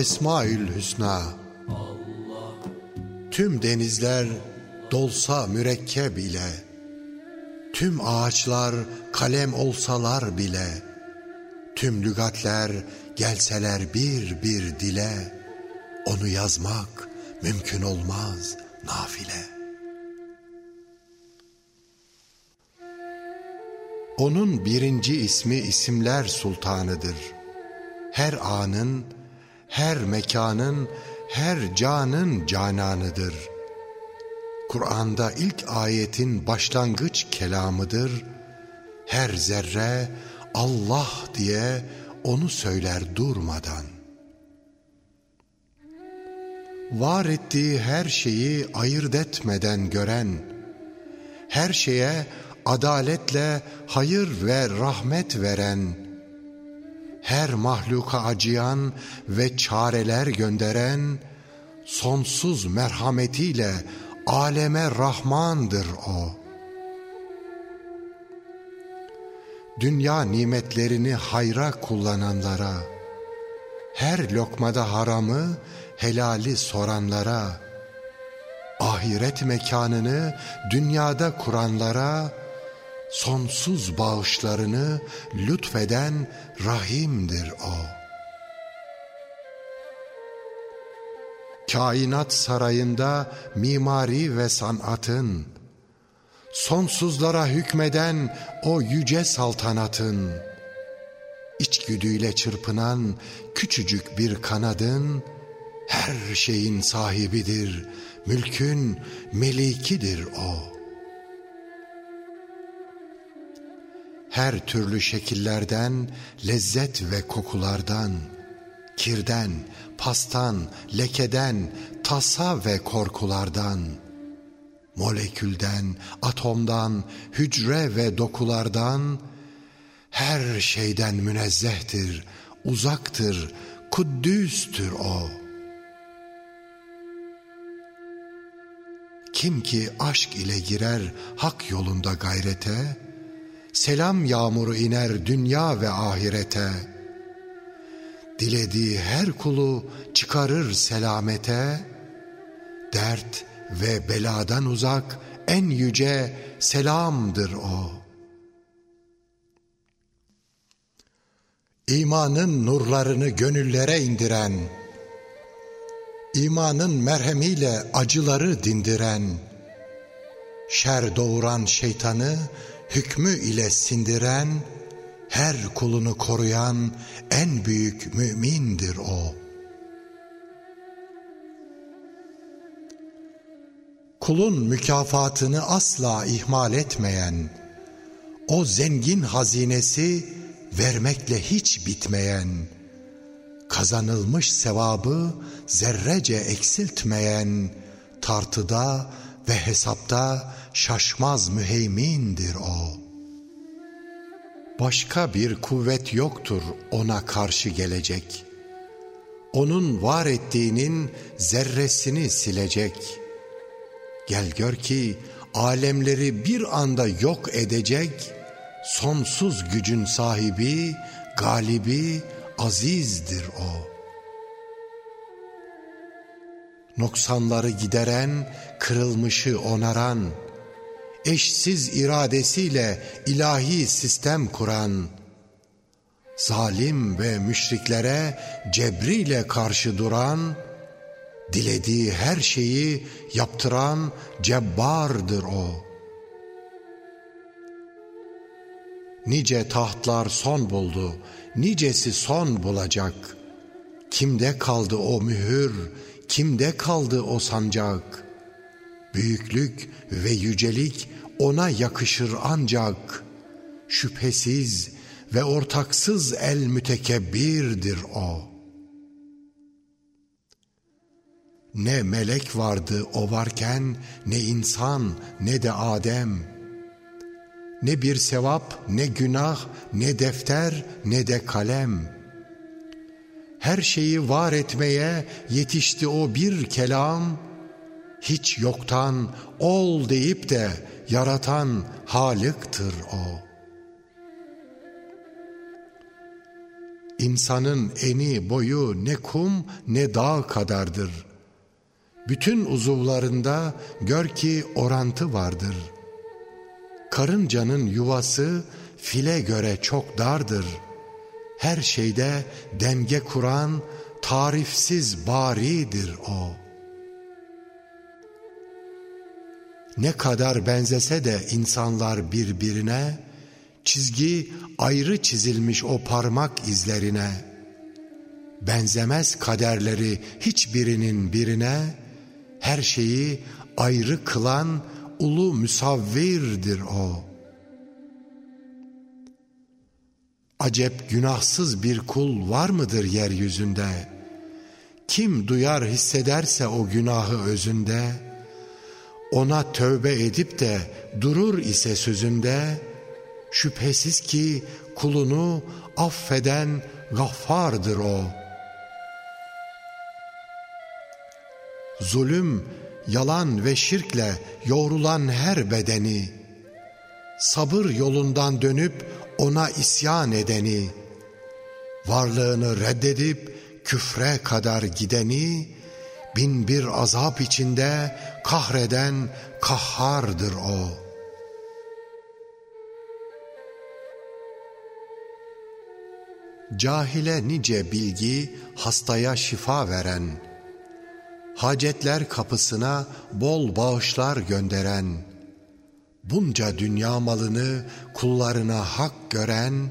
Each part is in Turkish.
Esmaül Hüsna Tüm denizler dolsa mürekkep ile Tüm ağaçlar kalem olsalar bile Tüm lügatler gelseler bir bir dile Onu yazmak mümkün olmaz nafile. Onun birinci ismi isimler sultanıdır. Her anın, her mekanın, her canın cananıdır. Kur'an'da ilk ayetin başlangıç kelamıdır. Her zerre Allah diye onu söyler durmadan. Var ettiği her şeyi ayırt etmeden gören, her şeye adaletle hayır ve rahmet veren, her mahluka acıyan ve çareler gönderen, sonsuz merhametiyle aleme Rahmandır O. Dünya nimetlerini hayra kullananlara, her lokmada haramı, helali soranlara, ahiret mekanını dünyada kuranlara, sonsuz bağışlarını lütfeden Rahim'dir O. Kainat sarayında mimari ve sanatın, sonsuzlara hükmeden o yüce saltanatın, içgüdüyle çırpınan küçücük bir kanadın, her şeyin sahibidir, mülkün melikidir o.'' her türlü şekillerden, lezzet ve kokulardan, kirden, pastan, lekeden, tasa ve korkulardan, molekülden, atomdan, hücre ve dokulardan, her şeyden münezzehtir, uzaktır, kuddüstür o. Kim ki aşk ile girer hak yolunda gayrete, Selam yağmuru iner dünya ve ahirete. Dilediği her kulu çıkarır selamete. Dert ve beladan uzak en yüce selamdır o. İmanın nurlarını gönüllere indiren, imanın merhemiyle acıları dindiren, şer doğuran şeytanı hükmü ile sindiren, her kulunu koruyan en büyük mümindir o. Kulun mükafatını asla ihmal etmeyen, o zengin hazinesi vermekle hiç bitmeyen, kazanılmış sevabı zerrece eksiltmeyen, tartıda ve hesapta şaşmaz müheymindir o. Başka bir kuvvet yoktur ona karşı gelecek. Onun var ettiğinin zerresini silecek. Gel gör ki alemleri bir anda yok edecek, sonsuz gücün sahibi, galibi, azizdir o.'' noksanları gideren, kırılmışı onaran, eşsiz iradesiyle ilahi sistem kuran, zalim ve müşriklere cebriyle karşı duran, dilediği her şeyi yaptıran cebbardır o. Nice tahtlar son buldu, nicesi son bulacak. Kimde kaldı o mühür, kimde kaldı o sancak? Büyüklük ve yücelik ona yakışır ancak. Şüphesiz ve ortaksız el mütekebbirdir o. Ne melek vardı o varken, ne insan, ne de Adem. Ne bir sevap, ne günah, ne defter, ne de kalem.'' her şeyi var etmeye yetişti o bir kelam, hiç yoktan ol deyip de yaratan Halık'tır o. İnsanın eni boyu ne kum ne dağ kadardır. Bütün uzuvlarında gör ki orantı vardır. Karıncanın yuvası file göre çok dardır. Her şeyde denge kuran tarifsiz baridir o. Ne kadar benzese de insanlar birbirine, çizgi ayrı çizilmiş o parmak izlerine. Benzemez kaderleri hiçbirinin birine, her şeyi ayrı kılan ulu müsavvirdir o. Acep günahsız bir kul var mıdır yeryüzünde? Kim duyar hissederse o günahı özünde, ona tövbe edip de durur ise sözünde, şüphesiz ki kulunu affeden gaffardır o. Zulüm, yalan ve şirkle yoğrulan her bedeni, sabır yolundan dönüp ona isyan edeni, varlığını reddedip küfre kadar gideni, bin bir azap içinde kahreden kahhardır o. Cahile nice bilgi, hastaya şifa veren, hacetler kapısına bol bağışlar gönderen, bunca dünya malını kullarına hak gören,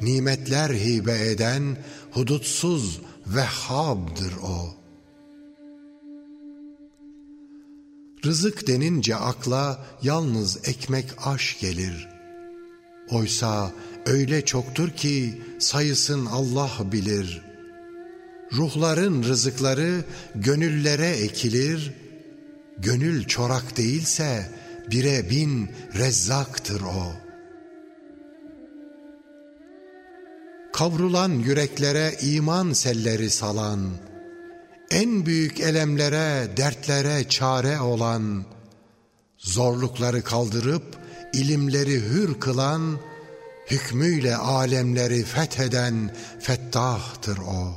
nimetler hibe eden hudutsuz Vehhab'dır o. Rızık denince akla yalnız ekmek aş gelir. Oysa öyle çoktur ki sayısın Allah bilir. Ruhların rızıkları gönüllere ekilir. Gönül çorak değilse bire bin rezzaktır o. Kavrulan yüreklere iman selleri salan, en büyük elemlere, dertlere çare olan, zorlukları kaldırıp ilimleri hür kılan, hükmüyle alemleri fetheden fettahtır o.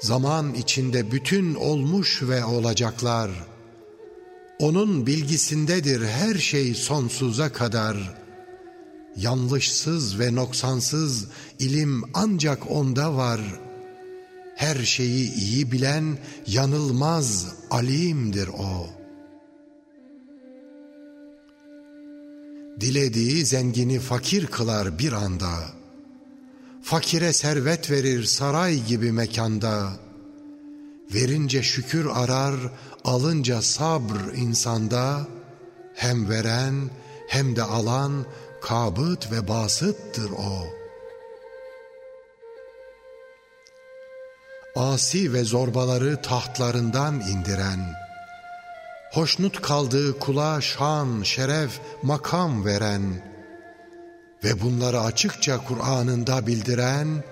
Zaman içinde bütün olmuş ve olacaklar, onun bilgisindedir her şey sonsuza kadar. Yanlışsız ve noksansız ilim ancak onda var.'' Her şeyi iyi bilen yanılmaz alimdir o. Dilediği zengini fakir kılar bir anda. Fakire servet verir saray gibi mekanda. Verince şükür arar, alınca sabr insanda. Hem veren hem de alan kabıt ve basıttır o.'' asi ve zorbaları tahtlarından indiren, hoşnut kaldığı kula şan, şeref, makam veren ve bunları açıkça Kur'an'ında bildiren,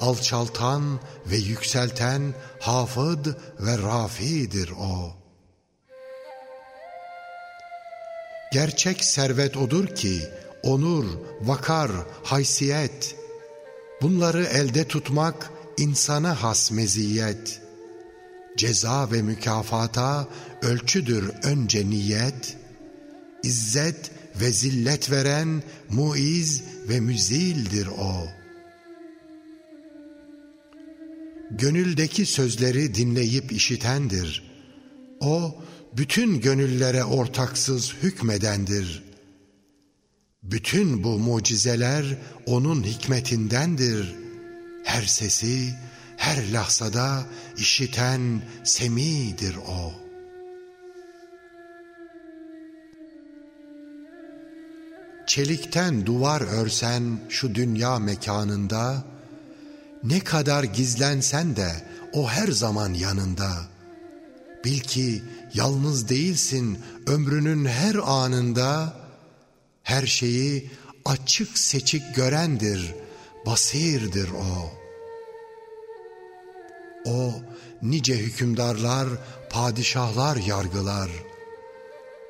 alçaltan ve yükselten hafıd ve rafidir o. Gerçek servet odur ki, onur, vakar, haysiyet, bunları elde tutmak insana has meziyet, ceza ve mükafata ölçüdür önce niyet, izzet ve zillet veren muiz ve müzildir o. Gönüldeki sözleri dinleyip işitendir. O, bütün gönüllere ortaksız hükmedendir. Bütün bu mucizeler onun hikmetindendir.'' Her sesi, her lahzada işiten semidir o. Çelikten duvar örsen şu dünya mekanında, ne kadar gizlensen de o her zaman yanında. Bil ki yalnız değilsin ömrünün her anında, her şeyi açık seçik görendir, basirdir o.'' O nice hükümdarlar, padişahlar yargılar.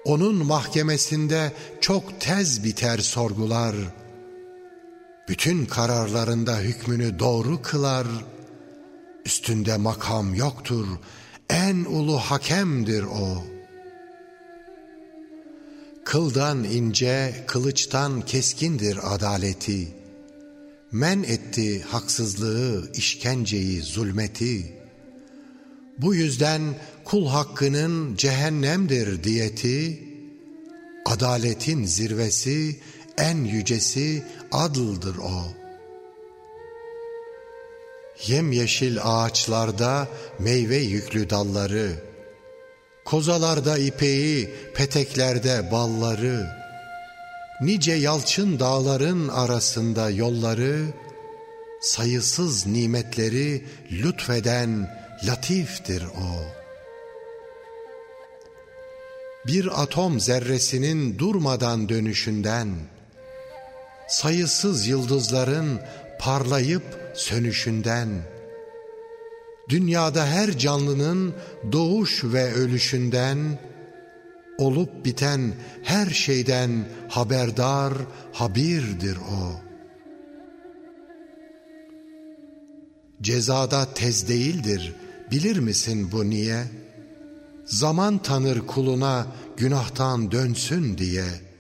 Onun mahkemesinde çok tez biter sorgular. Bütün kararlarında hükmünü doğru kılar, üstünde makam yoktur, en ulu hakemdir o. Kıldan ince, kılıçtan keskindir adaleti. Men etti haksızlığı, işkenceyi, zulmeti. Bu yüzden kul hakkının cehennemdir diyeti, adaletin zirvesi, en yücesi adıldır o. Yemyeşil ağaçlarda meyve yüklü dalları, kozalarda ipeği, peteklerde balları, nice yalçın dağların arasında yolları, sayısız nimetleri lütfeden latiftir o.'' bir atom zerresinin durmadan dönüşünden, sayısız yıldızların parlayıp sönüşünden, dünyada her canlının doğuş ve ölüşünden, olup biten her şeyden haberdar, habirdir o. Cezada tez değildir, bilir misin bu niye? Zaman tanır kuluna günahtan dönsün diye.''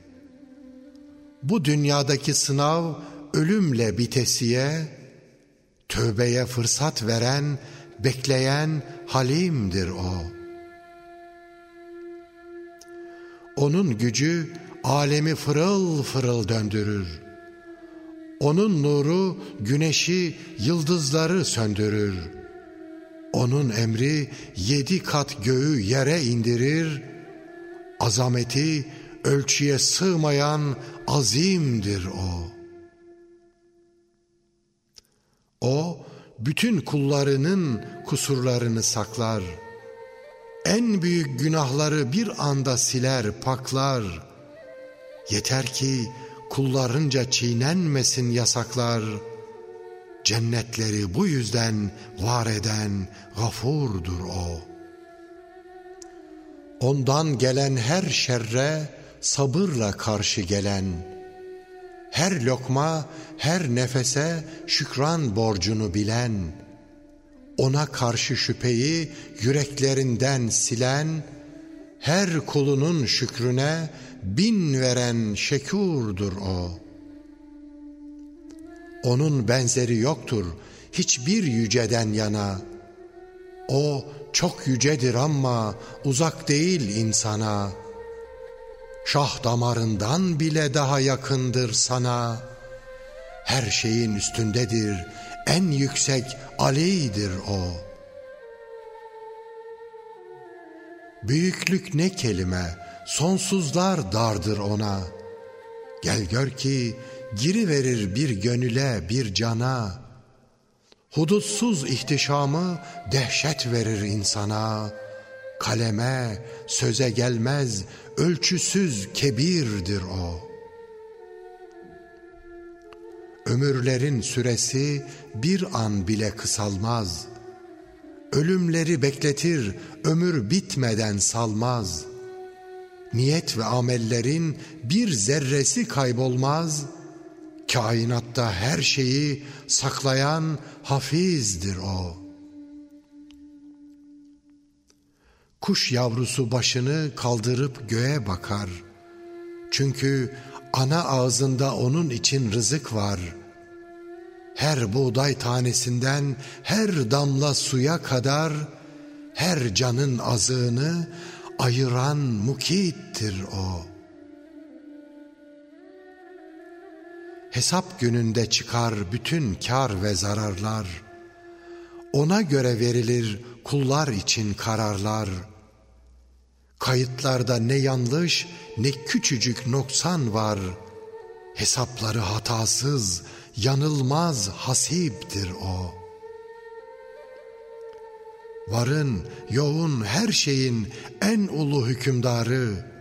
bu dünyadaki sınav ölümle bitesiye, tövbeye fırsat veren, bekleyen halimdir o. Onun gücü alemi fırıl fırıl döndürür. Onun nuru güneşi, yıldızları söndürür. Onun emri yedi kat göğü yere indirir. Azameti ölçüye sığmayan azimdir o. O bütün kullarının kusurlarını saklar. En büyük günahları bir anda siler, paklar. Yeter ki kullarınca çiğnenmesin yasaklar. Cennetleri bu yüzden var eden gafurdur o. Ondan gelen her şerre sabırla karşı gelen, her lokma, her nefese şükran borcunu bilen, ona karşı şüpheyi yüreklerinden silen, her kulunun şükrüne bin veren şekurdur o. Onun benzeri yoktur hiçbir yüceden yana. O çok yücedir ama uzak değil insana.'' Şah damarından bile daha yakındır sana. Her şeyin üstündedir, en yüksek Ali'dir o. Büyüklük ne kelime, sonsuzlar dardır ona. Gel gör ki giri verir bir gönüle, bir cana. Hudutsuz ihtişamı dehşet verir insana.'' kaleme, söze gelmez, ölçüsüz kebirdir o. Ömürlerin süresi bir an bile kısalmaz. Ölümleri bekletir, ömür bitmeden salmaz. Niyet ve amellerin bir zerresi kaybolmaz. Kainatta her şeyi saklayan hafizdir o.'' Kuş yavrusu başını kaldırıp göğe bakar. Çünkü ana ağzında onun için rızık var. Her buğday tanesinden her damla suya kadar her canın azığını ayıran mukittir o. Hesap gününde çıkar bütün kar ve zararlar. Ona göre verilir kullar için kararlar.'' Kayıtlarda ne yanlış ne küçücük noksan var. Hesapları hatasız, yanılmaz hasiptir o. Varın, yoğun her şeyin en ulu hükümdarı.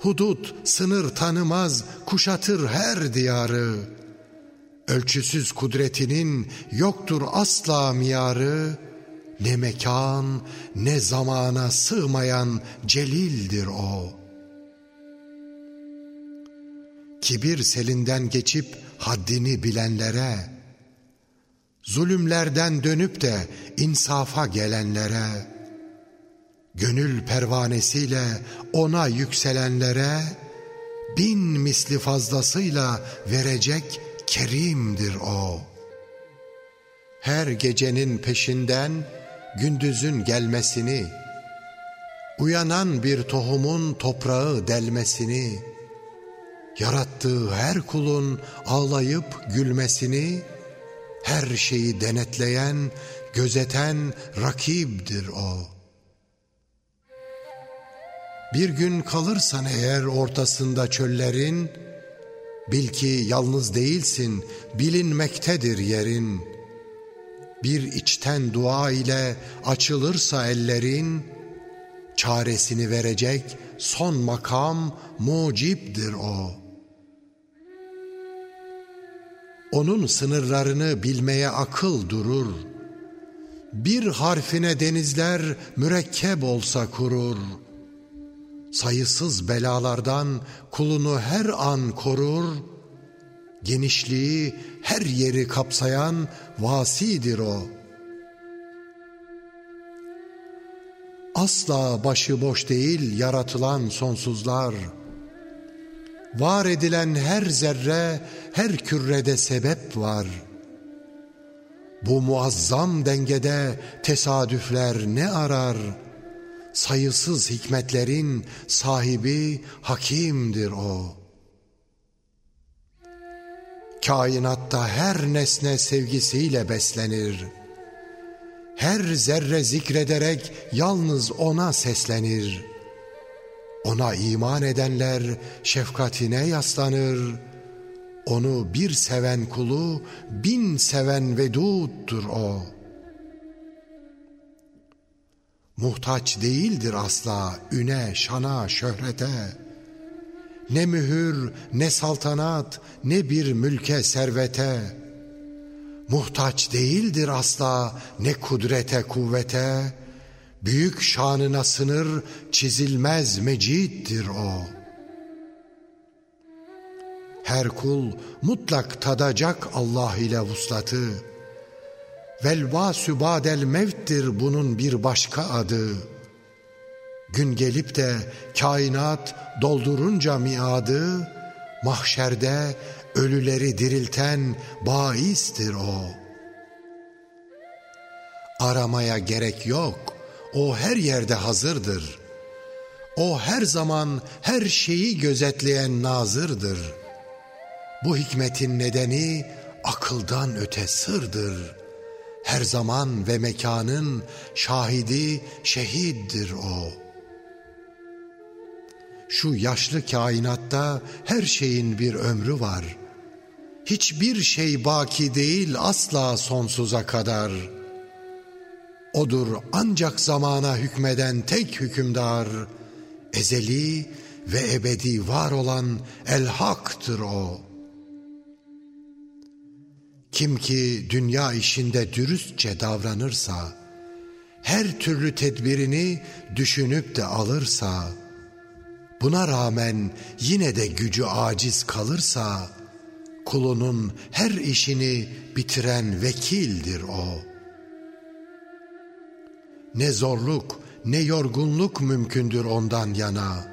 Hudut, sınır tanımaz, kuşatır her diyarı. Ölçüsüz kudretinin yoktur asla miyarı ne mekan ne zamana sığmayan celildir o. Kibir selinden geçip haddini bilenlere, zulümlerden dönüp de insafa gelenlere, gönül pervanesiyle ona yükselenlere, bin misli fazlasıyla verecek kerimdir o. Her gecenin peşinden gündüzün gelmesini, uyanan bir tohumun toprağı delmesini, yarattığı her kulun ağlayıp gülmesini, her şeyi denetleyen, gözeten rakibdir o. Bir gün kalırsan eğer ortasında çöllerin, bil ki yalnız değilsin, bilinmektedir yerin. Bir içten dua ile açılırsa ellerin, çaresini verecek son makam muciptir o.'' Onun sınırlarını bilmeye akıl durur. Bir harfine denizler mürekkep olsa kurur. Sayısız belalardan kulunu her an korur. Genişliği her yeri kapsayan vasidir o. Asla başıboş değil yaratılan sonsuzlar.'' Var edilen her zerre, her kürede sebep var. Bu muazzam dengede tesadüfler ne arar? Sayısız hikmetlerin sahibi hakimdir o. Kainatta her nesne sevgisiyle beslenir. Her zerre zikrederek yalnız ona seslenir.'' Ona iman edenler şefkatine yaslanır. Onu bir seven kulu bin seven veduttur o. Muhtaç değildir asla üne, şana, şöhrete. Ne mühür, ne saltanat, ne bir mülke, servete. Muhtaç değildir asla ne kudrete, kuvvete Büyük şanına sınır çizilmez meciddir o. Her kul mutlak tadacak Allah ile vuslatı. Velva sübadel mevttir bunun bir başka adı. Gün gelip de kainat doldurunca miadı, mahşerde ölüleri dirilten baistir o. Aramaya gerek yok.'' O her yerde hazırdır. O her zaman her şeyi gözetleyen nazırdır. Bu hikmetin nedeni akıldan öte sırdır. Her zaman ve mekanın şahidi şehiddir o. Şu yaşlı kainatta her şeyin bir ömrü var. Hiçbir şey baki değil asla sonsuza kadar.'' Odur ancak zamana hükmeden tek hükümdar, ezeli ve ebedi var olan el haktır o. Kim ki dünya işinde dürüstçe davranırsa, her türlü tedbirini düşünüp de alırsa, buna rağmen yine de gücü aciz kalırsa, kulunun her işini bitiren vekildir o.'' Ne zorluk ne yorgunluk mümkündür ondan yana.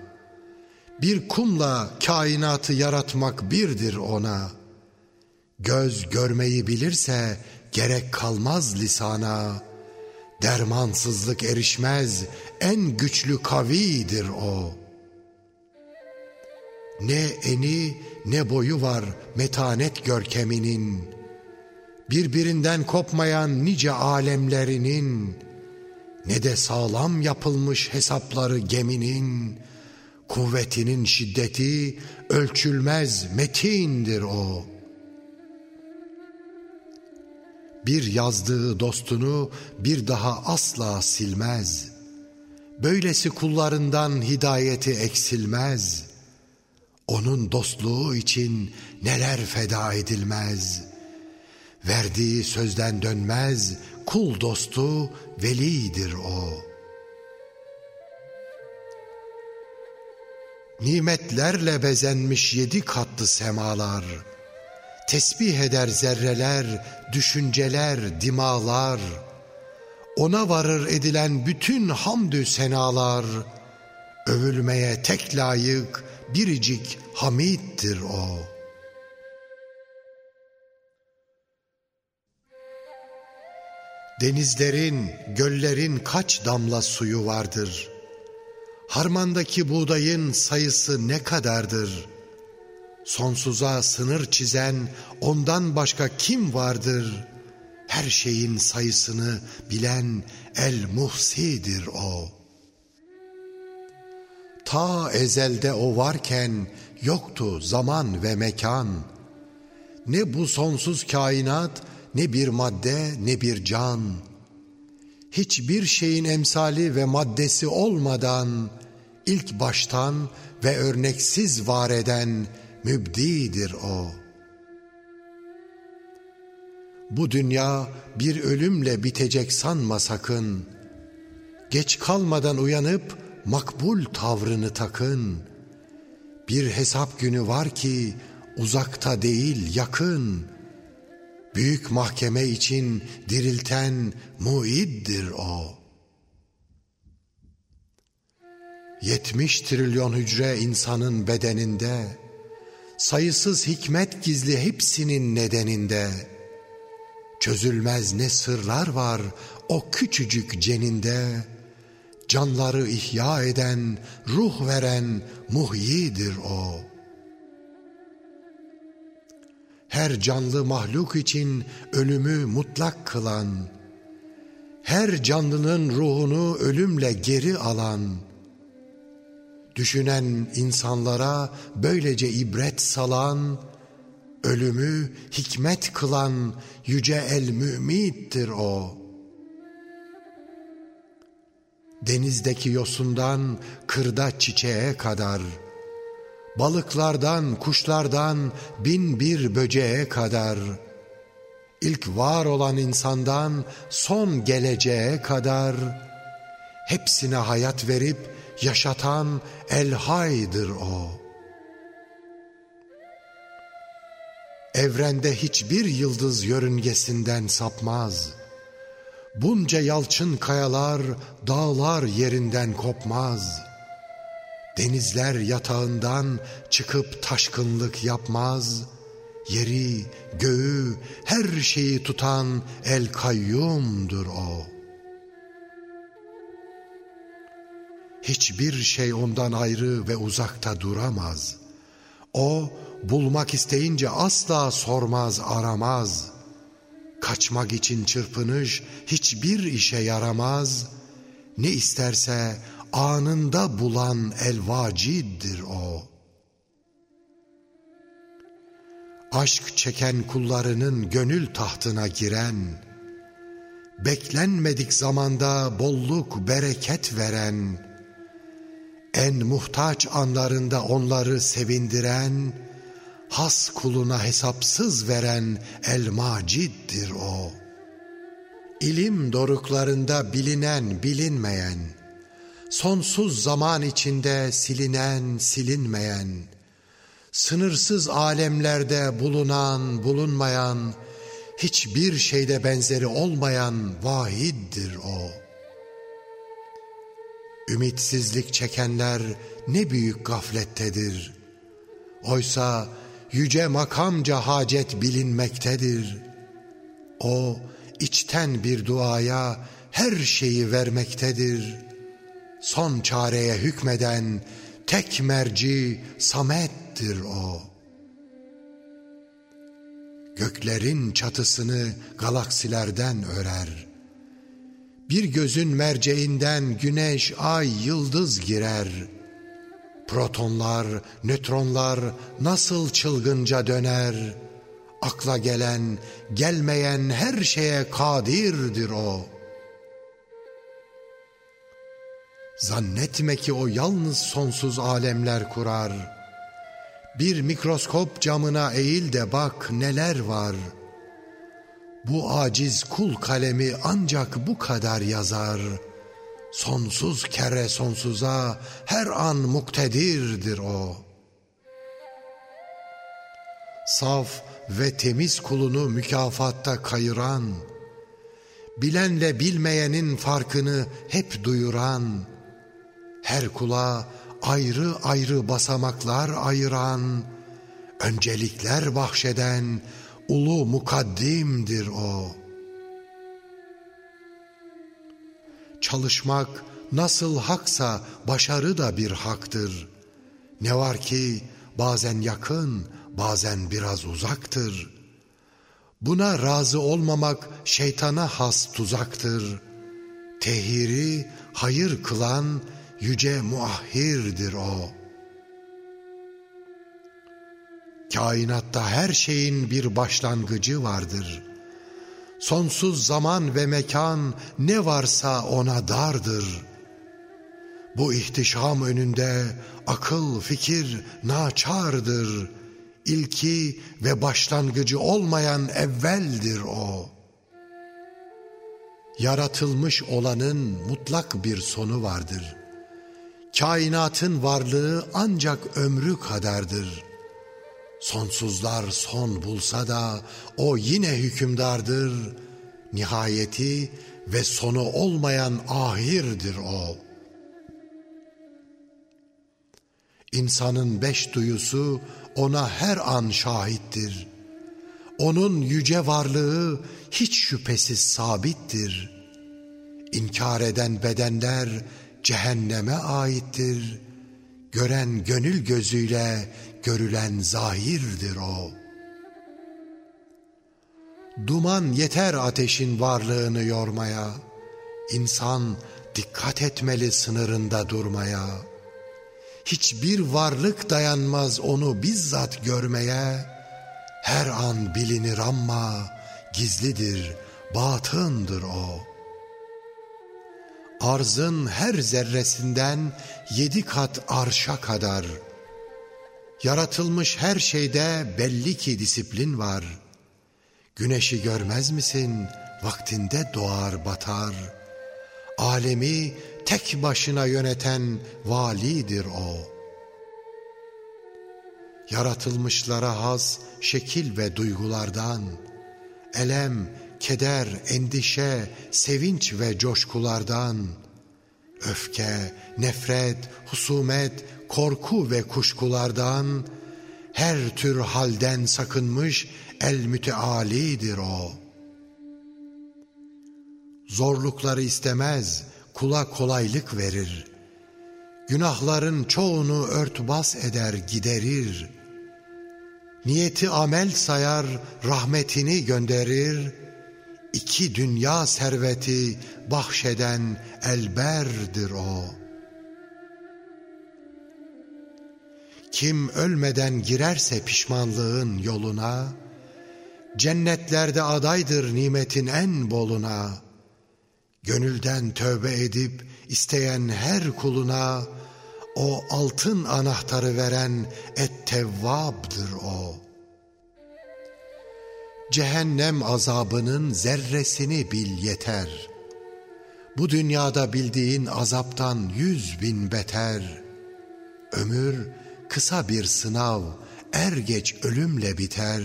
Bir kumla kainatı yaratmak birdir ona. Göz görmeyi bilirse gerek kalmaz lisana. Dermansızlık erişmez en güçlü kavidir o. Ne eni ne boyu var metanet görkeminin. Birbirinden kopmayan nice alemlerinin.'' ne de sağlam yapılmış hesapları geminin, kuvvetinin şiddeti ölçülmez metindir o. Bir yazdığı dostunu bir daha asla silmez. Böylesi kullarından hidayeti eksilmez. Onun dostluğu için neler feda edilmez. Verdiği sözden dönmez, kul dostu velidir o. Nimetlerle bezenmiş yedi katlı semalar, Tesbih eder zerreler, düşünceler, dimalar. Ona varır edilen bütün hamdü senalar. Övülmeye tek layık biricik Hamid'dir o. Denizlerin, göllerin kaç damla suyu vardır? Harmandaki buğdayın sayısı ne kadardır? Sonsuza sınır çizen ondan başka kim vardır? Her şeyin sayısını bilen El Muhsi'dir o. Ta ezelde o varken yoktu zaman ve mekan. Ne bu sonsuz kainat ne bir madde ne bir can. Hiçbir şeyin emsali ve maddesi olmadan ilk baştan ve örneksiz var eden mübdidir o. Bu dünya bir ölümle bitecek sanma sakın. Geç kalmadan uyanıp makbul tavrını takın. Bir hesap günü var ki uzakta değil yakın. Büyük mahkeme için dirilten muiddir o.'' Yetmiş trilyon hücre insanın bedeninde, sayısız hikmet gizli hepsinin nedeninde. Çözülmez ne sırlar var o küçücük ceninde. Canları ihya eden, ruh veren muhyidir o. Her canlı mahluk için ölümü mutlak kılan, her canlının ruhunu ölümle geri alan, Düşünen insanlara böylece ibret salan, ölümü hikmet kılan yüce el mümittir o. Denizdeki yosundan kırda çiçeğe kadar, balıklardan, kuşlardan bin bir böceğe kadar, ilk var olan insandan son geleceğe kadar, hepsine hayat verip yaşatan El Hay'dır o. Evrende hiçbir yıldız yörüngesinden sapmaz. Bunca yalçın kayalar, dağlar yerinden kopmaz. Denizler yatağından çıkıp taşkınlık yapmaz. Yeri, göğü, her şeyi tutan El Kayyum'dur o.'' Hiçbir şey ondan ayrı ve uzakta duramaz. O bulmak isteyince asla sormaz, aramaz. Kaçmak için çırpınış hiçbir işe yaramaz. Ne isterse anında bulan elvaciddir o. Aşk çeken kullarının gönül tahtına giren, beklenmedik zamanda bolluk bereket veren, en muhtaç anlarında onları sevindiren, has kuluna hesapsız veren el maciddir o. İlim doruklarında bilinen bilinmeyen, sonsuz zaman içinde silinen silinmeyen, sınırsız alemlerde bulunan bulunmayan, hiçbir şeyde benzeri olmayan vahiddir o.'' Ümitsizlik çekenler ne büyük gaflettedir. Oysa yüce makamca hacet bilinmektedir. O içten bir duaya her şeyi vermektedir. Son çareye hükmeden tek merci Samet'tir o. Göklerin çatısını galaksilerden örer.'' Bir gözün merceğinden güneş, ay, yıldız girer. Protonlar, nötronlar nasıl çılgınca döner. Akla gelen, gelmeyen her şeye kadirdir o. Zannetme ki o yalnız sonsuz alemler kurar. Bir mikroskop camına eğil de bak neler var.'' Bu aciz kul kalemi ancak bu kadar yazar. Sonsuz kere sonsuza her an muktedirdir o. Saf ve temiz kulunu mükafatta kayıran, bilenle bilmeyenin farkını hep duyuran, her kula ayrı ayrı basamaklar ayıran, öncelikler bahşeden ulu mukaddimdir o. Çalışmak nasıl haksa başarı da bir haktır. Ne var ki bazen yakın, bazen biraz uzaktır. Buna razı olmamak şeytana has tuzaktır. Tehiri hayır kılan yüce muahhirdir o. Kainatta her şeyin bir başlangıcı vardır. Sonsuz zaman ve mekan ne varsa ona dardır. Bu ihtişam önünde akıl fikir naçardır. İlki ve başlangıcı olmayan evveldir o. Yaratılmış olanın mutlak bir sonu vardır. Kainatın varlığı ancak ömrü kadardır. Sonsuzlar son bulsa da o yine hükümdardır. Nihayeti ve sonu olmayan ahirdir o. İnsanın beş duyusu ona her an şahittir. Onun yüce varlığı hiç şüphesiz sabittir. İnkar eden bedenler cehenneme aittir. Gören gönül gözüyle görülen zahirdir o. Duman yeter ateşin varlığını yormaya. İnsan dikkat etmeli sınırında durmaya. Hiçbir varlık dayanmaz onu bizzat görmeye. Her an bilinir ama gizlidir, batındır o.'' arzın her zerresinden yedi kat arşa kadar. Yaratılmış her şeyde belli ki disiplin var. Güneşi görmez misin? Vaktinde doğar batar. Alemi tek başına yöneten validir o. Yaratılmışlara has şekil ve duygulardan, elem, keder, endişe, sevinç ve coşkulardan, öfke, nefret, husumet, korku ve kuşkulardan, her tür halden sakınmış el mütealidir o. Zorlukları istemez, kula kolaylık verir. Günahların çoğunu örtbas eder, giderir. Niyeti amel sayar, rahmetini gönderir.'' iki dünya serveti bahşeden elberdir o. Kim ölmeden girerse pişmanlığın yoluna, cennetlerde adaydır nimetin en boluna. Gönülden tövbe edip isteyen her kuluna, o altın anahtarı veren et-tevvabdır o.'' Cehennem azabının zerresini bil yeter. Bu dünyada bildiğin azaptan yüz bin beter. Ömür kısa bir sınav, er geç ölümle biter.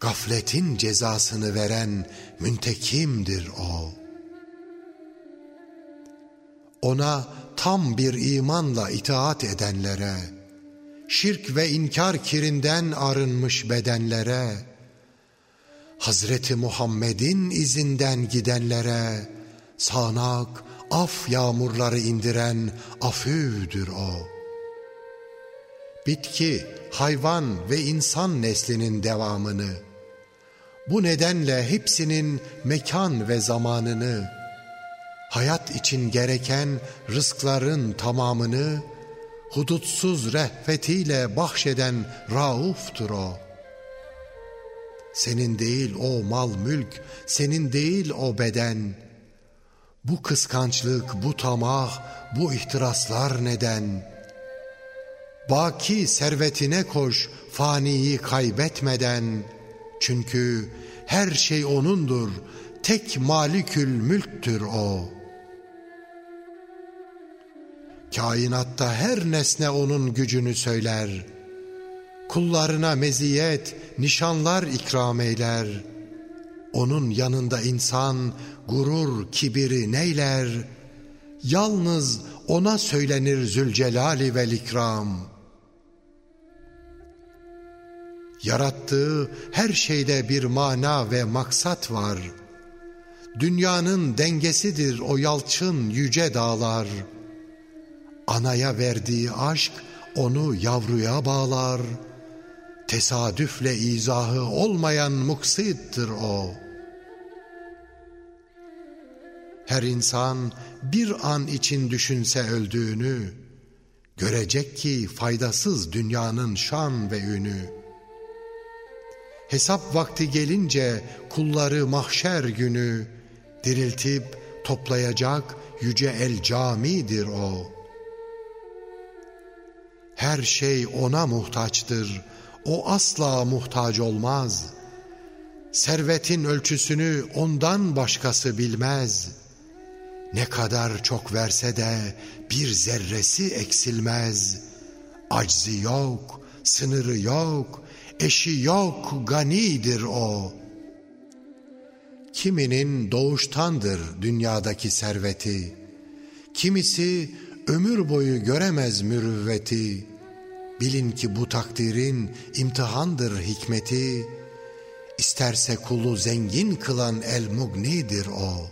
Gafletin cezasını veren müntekimdir o. Ona tam bir imanla itaat edenlere, şirk ve inkar kirinden arınmış bedenlere, Hazreti Muhammed'in izinden gidenlere sanak, af yağmurları indiren afüdür o. Bitki, hayvan ve insan neslinin devamını, bu nedenle hepsinin mekan ve zamanını, hayat için gereken rızkların tamamını, hudutsuz rehfetiyle bahşeden Rauf'tur o.'' Senin değil o mal mülk, senin değil o beden. Bu kıskançlık, bu tamah, bu ihtiraslar neden? Baki servetine koş, faniyi kaybetmeden. Çünkü her şey O'nundur, tek malikül mülktür O. Kainatta her nesne O'nun gücünü söyler.'' kullarına meziyet, nişanlar ikram eyler. Onun yanında insan gurur, kibiri neyler? Yalnız ona söylenir Zülcelali vel ikram. Yarattığı her şeyde bir mana ve maksat var. Dünyanın dengesidir o yalçın yüce dağlar. Anaya verdiği aşk onu yavruya bağlar. Tesadüfle izahı olmayan muksittir o. Her insan bir an için düşünse öldüğünü, görecek ki faydasız dünyanın şan ve ünü.'' Hesap vakti gelince kulları mahşer günü diriltip toplayacak yüce el camidir o. Her şey ona muhtaçtır, o asla muhtaç olmaz. Servetin ölçüsünü ondan başkası bilmez. Ne kadar çok verse de bir zerresi eksilmez. Aczi yok, sınırı yok, eşi yok ganidir o. Kiminin doğuştandır dünyadaki serveti, kimisi ömür boyu göremez mürüvveti. Bilin ki bu takdirin imtihandır hikmeti, İsterse kulu zengin kılan el mugnidir o.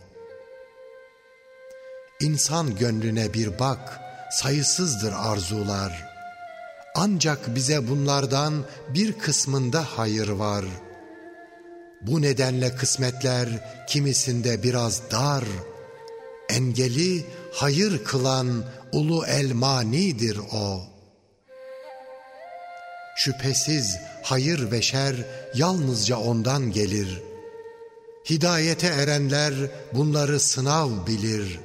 İnsan gönlüne bir bak, sayısızdır arzular.'' Ancak bize bunlardan bir kısmında hayır var. Bu nedenle kısmetler kimisinde biraz dar. Engeli hayır kılan ulu elmanidir o. Şüphesiz hayır ve şer yalnızca ondan gelir. Hidayete erenler bunları sınav bilir.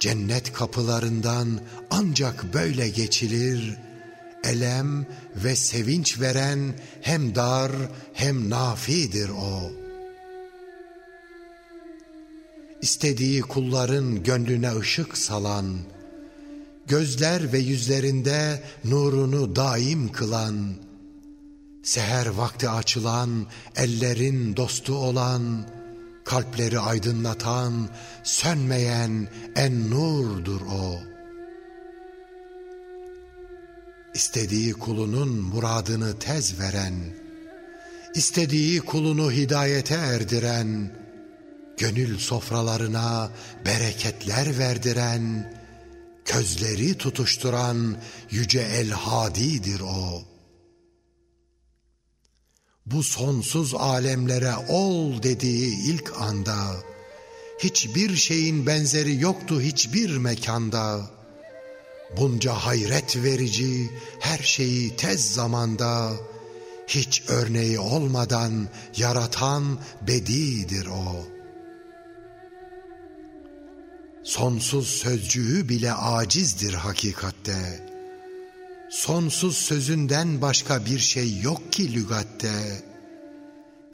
Cennet kapılarından ancak böyle geçilir.'' Elem ve sevinç veren hem dar hem nafidir o. İstediği kulların gönlüne ışık salan, gözler ve yüzlerinde nurunu daim kılan, seher vakti açılan, ellerin dostu olan, kalpleri aydınlatan, sönmeyen en nurdur o.'' istediği kulunun muradını tez veren, istediği kulunu hidayete erdiren, gönül sofralarına bereketler verdiren, közleri tutuşturan yüce el hadidir o. Bu sonsuz alemlere ol dediği ilk anda, hiçbir şeyin benzeri yoktu hiçbir mekanda.'' Bunca hayret verici her şeyi tez zamanda hiç örneği olmadan yaratan bedidir o. Sonsuz sözcüğü bile acizdir hakikatte. Sonsuz sözünden başka bir şey yok ki lügatte.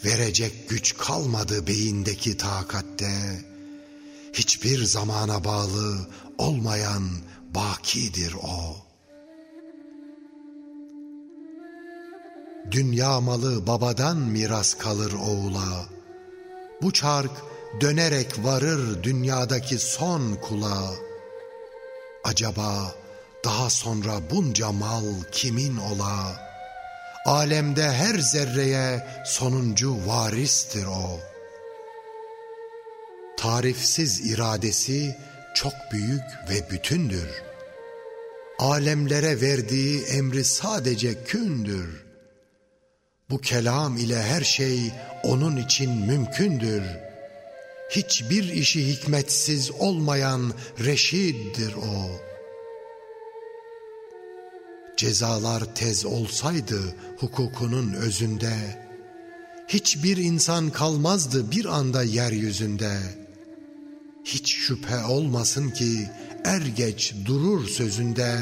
Verecek güç kalmadı beyindeki takatte. Hiçbir zamana bağlı olmayan bakidir o. Dünya malı babadan miras kalır oğula. Bu çark dönerek varır dünyadaki son kula. Acaba daha sonra bunca mal kimin ola? Alemde her zerreye sonuncu varistir o. Tarifsiz iradesi çok büyük ve bütündür. Alemlere verdiği emri sadece kündür. Bu kelam ile her şey onun için mümkündür. Hiçbir işi hikmetsiz olmayan reşiddir o. Cezalar tez olsaydı hukukunun özünde, hiçbir insan kalmazdı bir anda yeryüzünde.'' Hiç şüphe olmasın ki er geç durur sözünde,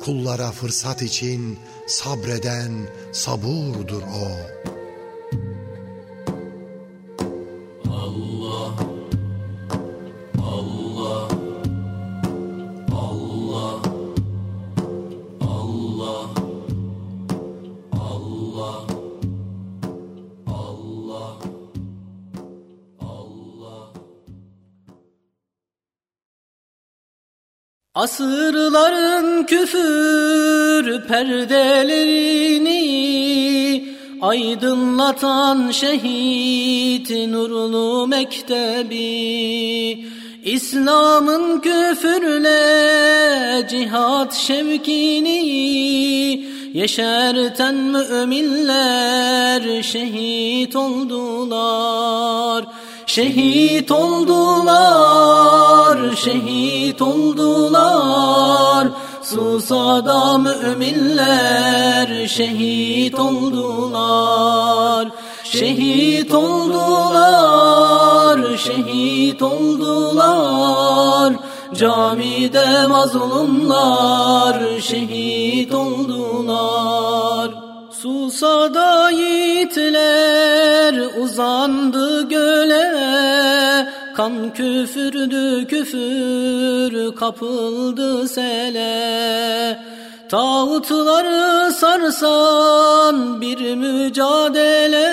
kullara fırsat için sabreden saburdur o.'' Asırların küfür perdelerini aydınlatan şehit nurlu mektebi İslam'ın küfürle cihat şevkini yeşerten müminler şehit oldular Şehit oldular, şehit oldular. Susada müminler şehit oldular. Şehit oldular, şehit oldular. Camide mazlumlar şehit oldular Susada yiğitler uzandı göle. Kan küfürdü küfür kapıldı sele. Tağutları sarsan bir mücadele.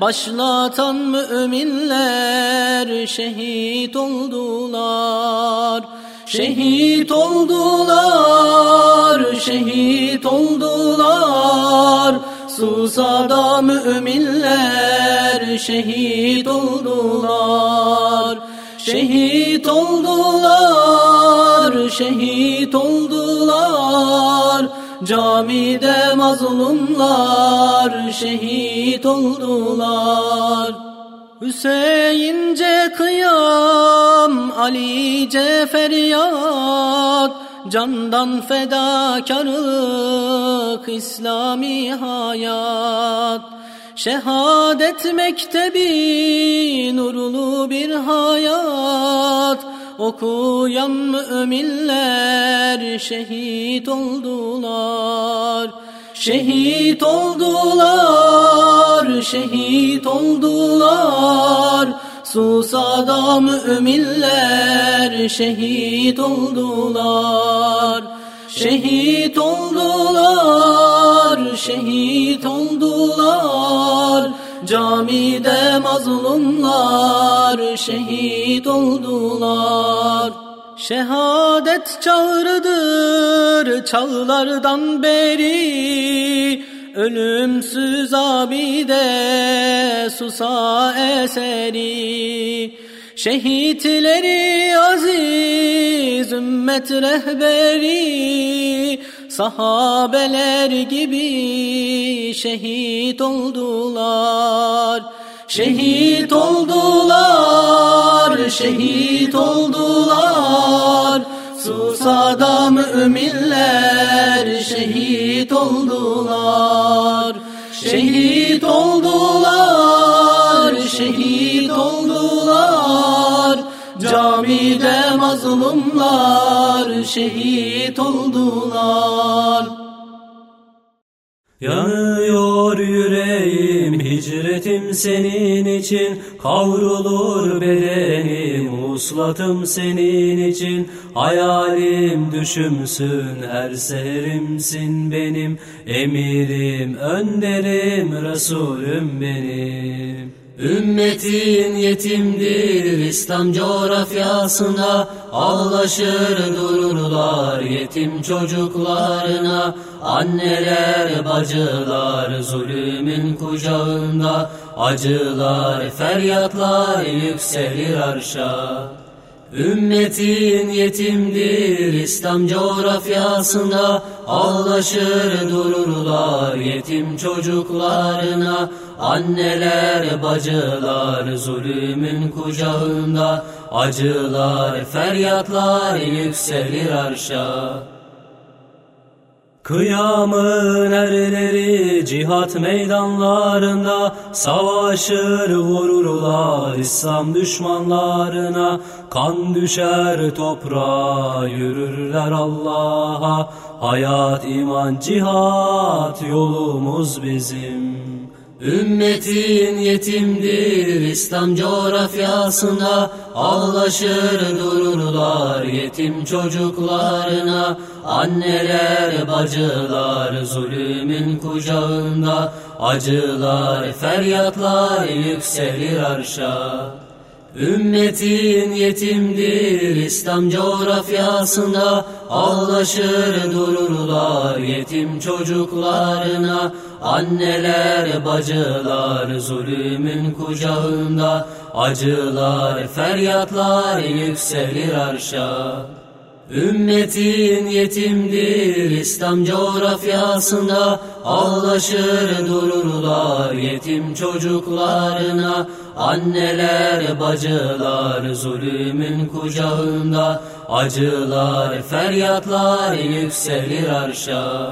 Başlatan müminler şehit oldular Şehit oldular, şehit oldular. Susada müminler şehit oldular. Şehit oldular, şehit oldular. Camide mazlumlar şehit oldular Hüseyince kıyam, Alice feryat. Candan fedakarlık, İslami hayat. Şehadet mektebi, nurlu bir hayat. Okuyan müminler şehit oldular Şehit oldular, şehit oldular. Susada müminler şehit oldular. Şehit oldular, şehit oldular. Camide mazlumlar şehit oldular Şehadet çağrıdır çağlardan beri. Ölümsüz abide susa eseri. Şehitleri aziz ümmet rehberi. Sahabeler gibi şehit oldular Şehit oldular, şehit oldular. Susada müminler şehit oldular. Şehit oldular, şehit oldular. Camide mazlumlar şehit oldular. Yanıyor yüreğim hicretim senin için Kavrulur bedenim uslatım senin için. Hayalim düşümsün her seherimsin benim. Emirim önderim Resulüm benim Ümmetin yetimdir İslam coğrafyasına Ağlaşır dururlar yetim çocuklarına. Anneler bacılar zulümün kucağında Acılar feryatlar yükselir arşa Ümmetin yetimdir İslam coğrafyasında Ağlaşır dururlar yetim çocuklarına. Anneler bacılar zulümün kucağında Acılar feryatlar yükselir arşa Kıyamın erleri cihat meydanlarında Savaşır vururlar İslam düşmanlarına. Kan düşer toprağa yürürler Allah'a. Hayat iman cihat yolumuz bizim Ümmetin yetimdir İslam coğrafyasında Ağlaşır dururlar yetim çocuklarına. Anneler bacılar zulümün kucağında Acılar feryatlar yükselir arşa. Ümmetin yetimdir İslam coğrafyasında Ağlaşır dururlar yetim çocuklarına Anneler bacılar zulümün kucağında Acılar feryatlar yükselir arşa. Ümmetin yetimdir İslam coğrafyasında Ağlaşır dururlar yetim çocuklarına. Anneler bacılar zulümün kucağında Acılar feryatlar yükselir arşa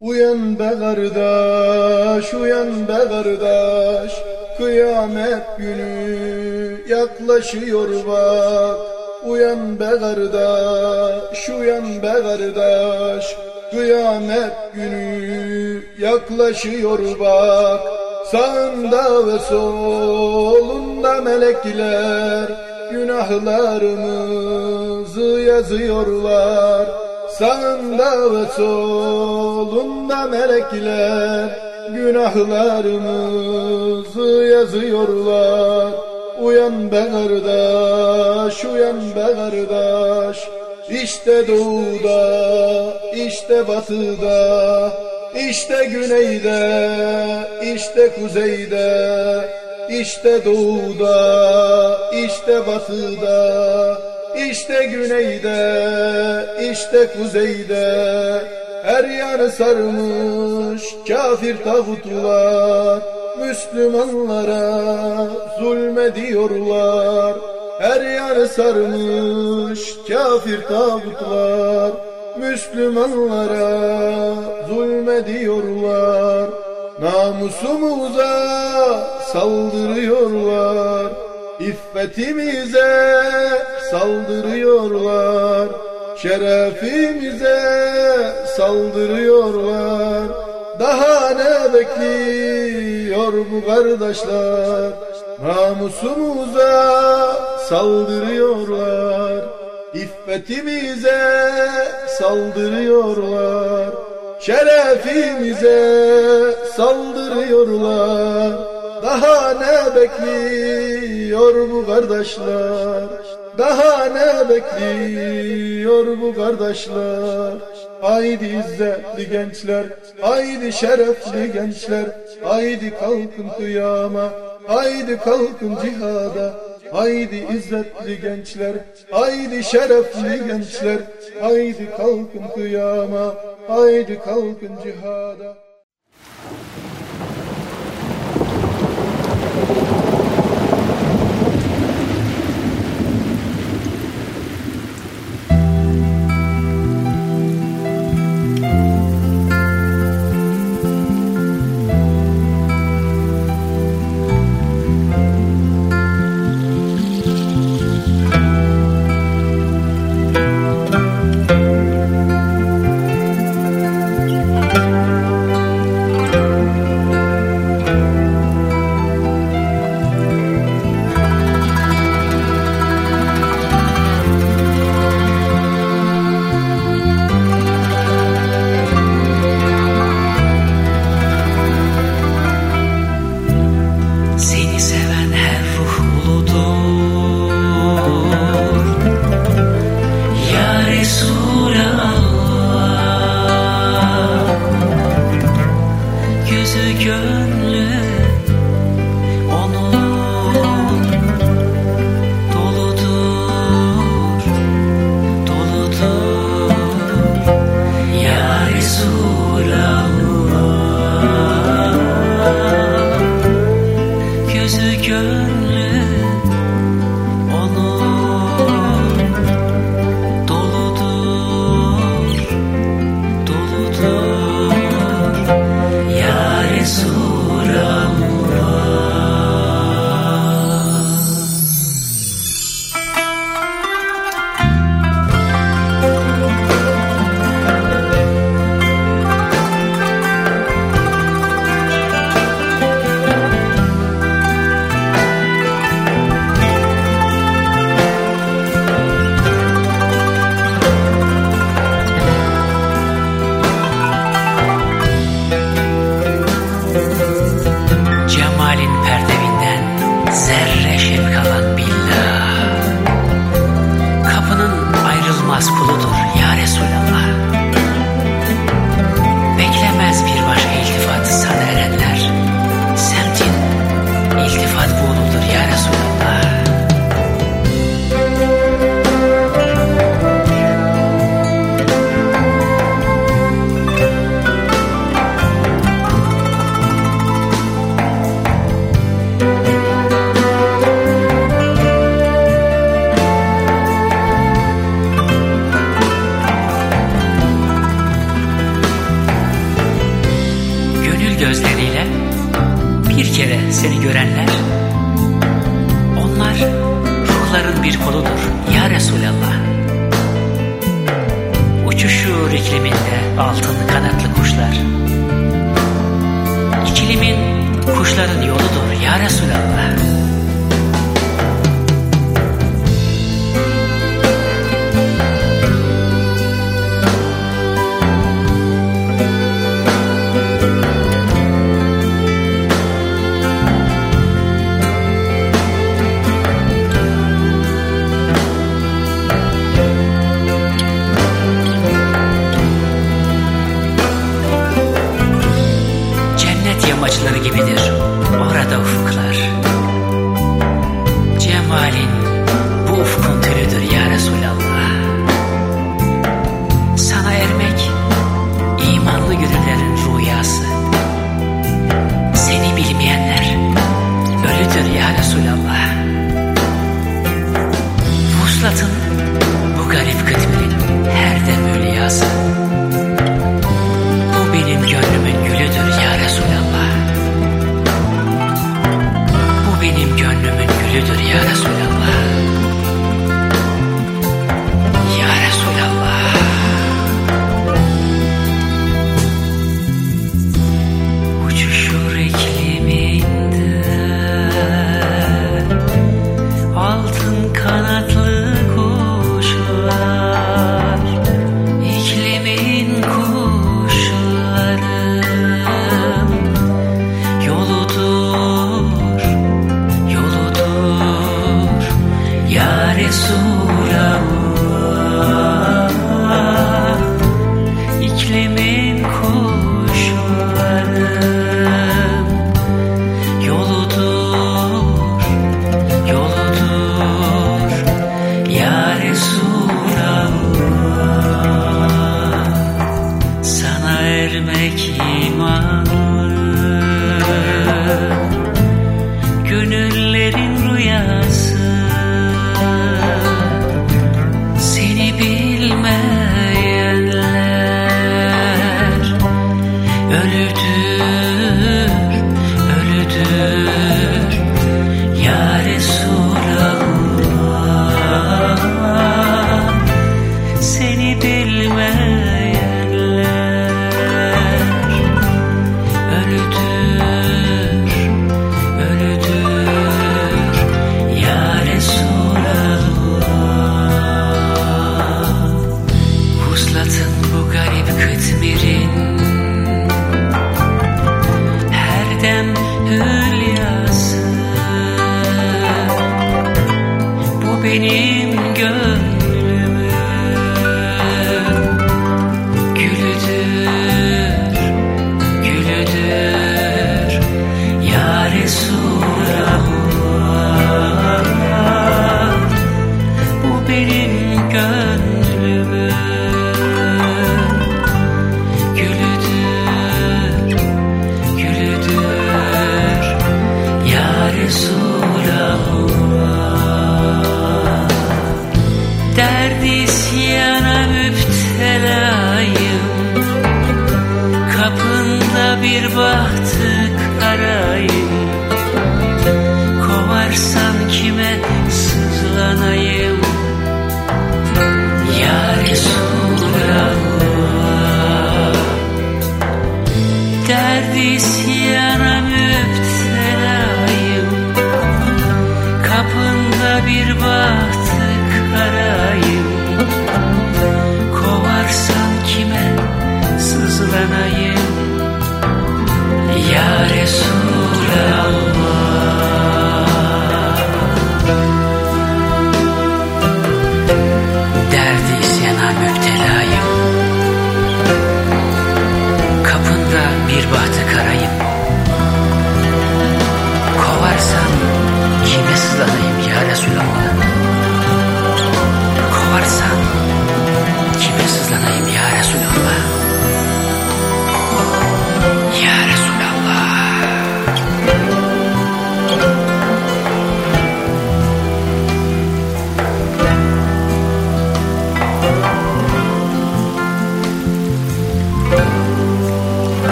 Uyan be kardeş, uyan be kardeş. Kıyamet günü yaklaşıyor bak. Uyan be kardeş, uyan be kardeş. Kıyamet günü yaklaşıyor bak. Sağında ve solunda melekler Günahlarımızı yazıyorlar Sağında ve solunda melekler Günahlarımızı yazıyorlar. Uyan be kardeş, uyan be kardeş. İşte doğuda, işte batıda İşte güneyde, işte kuzeyde İşte doğuda, işte batıda İşte güneyde, işte kuzeyde her yanı sarmış kafir tağutlar. Müslümanlara zulmediyorlar Her yanı sarmış kafir tağutlar. Müslümanlara zulmediyorlar Namusumuza saldırıyorlar İffetimize saldırıyorlar Şerefimize saldırıyorlar. Daha ne bekliyor bu kardeşler? Namusumuza saldırıyorlar İffetimize saldırıyorlar. Şerefimize saldırıyorlar Daha ne bekliyor bu kardeşler daha ne bekliyor bu kardeşler? Haydi izzetli gençler, haydi şerefli gençler, haydi kalkın kıyama, haydi kalkın cihada, haydi izzetli gençler, haydi şerefli gençler, haydi kalkın kıyama, haydi kalkın cihada.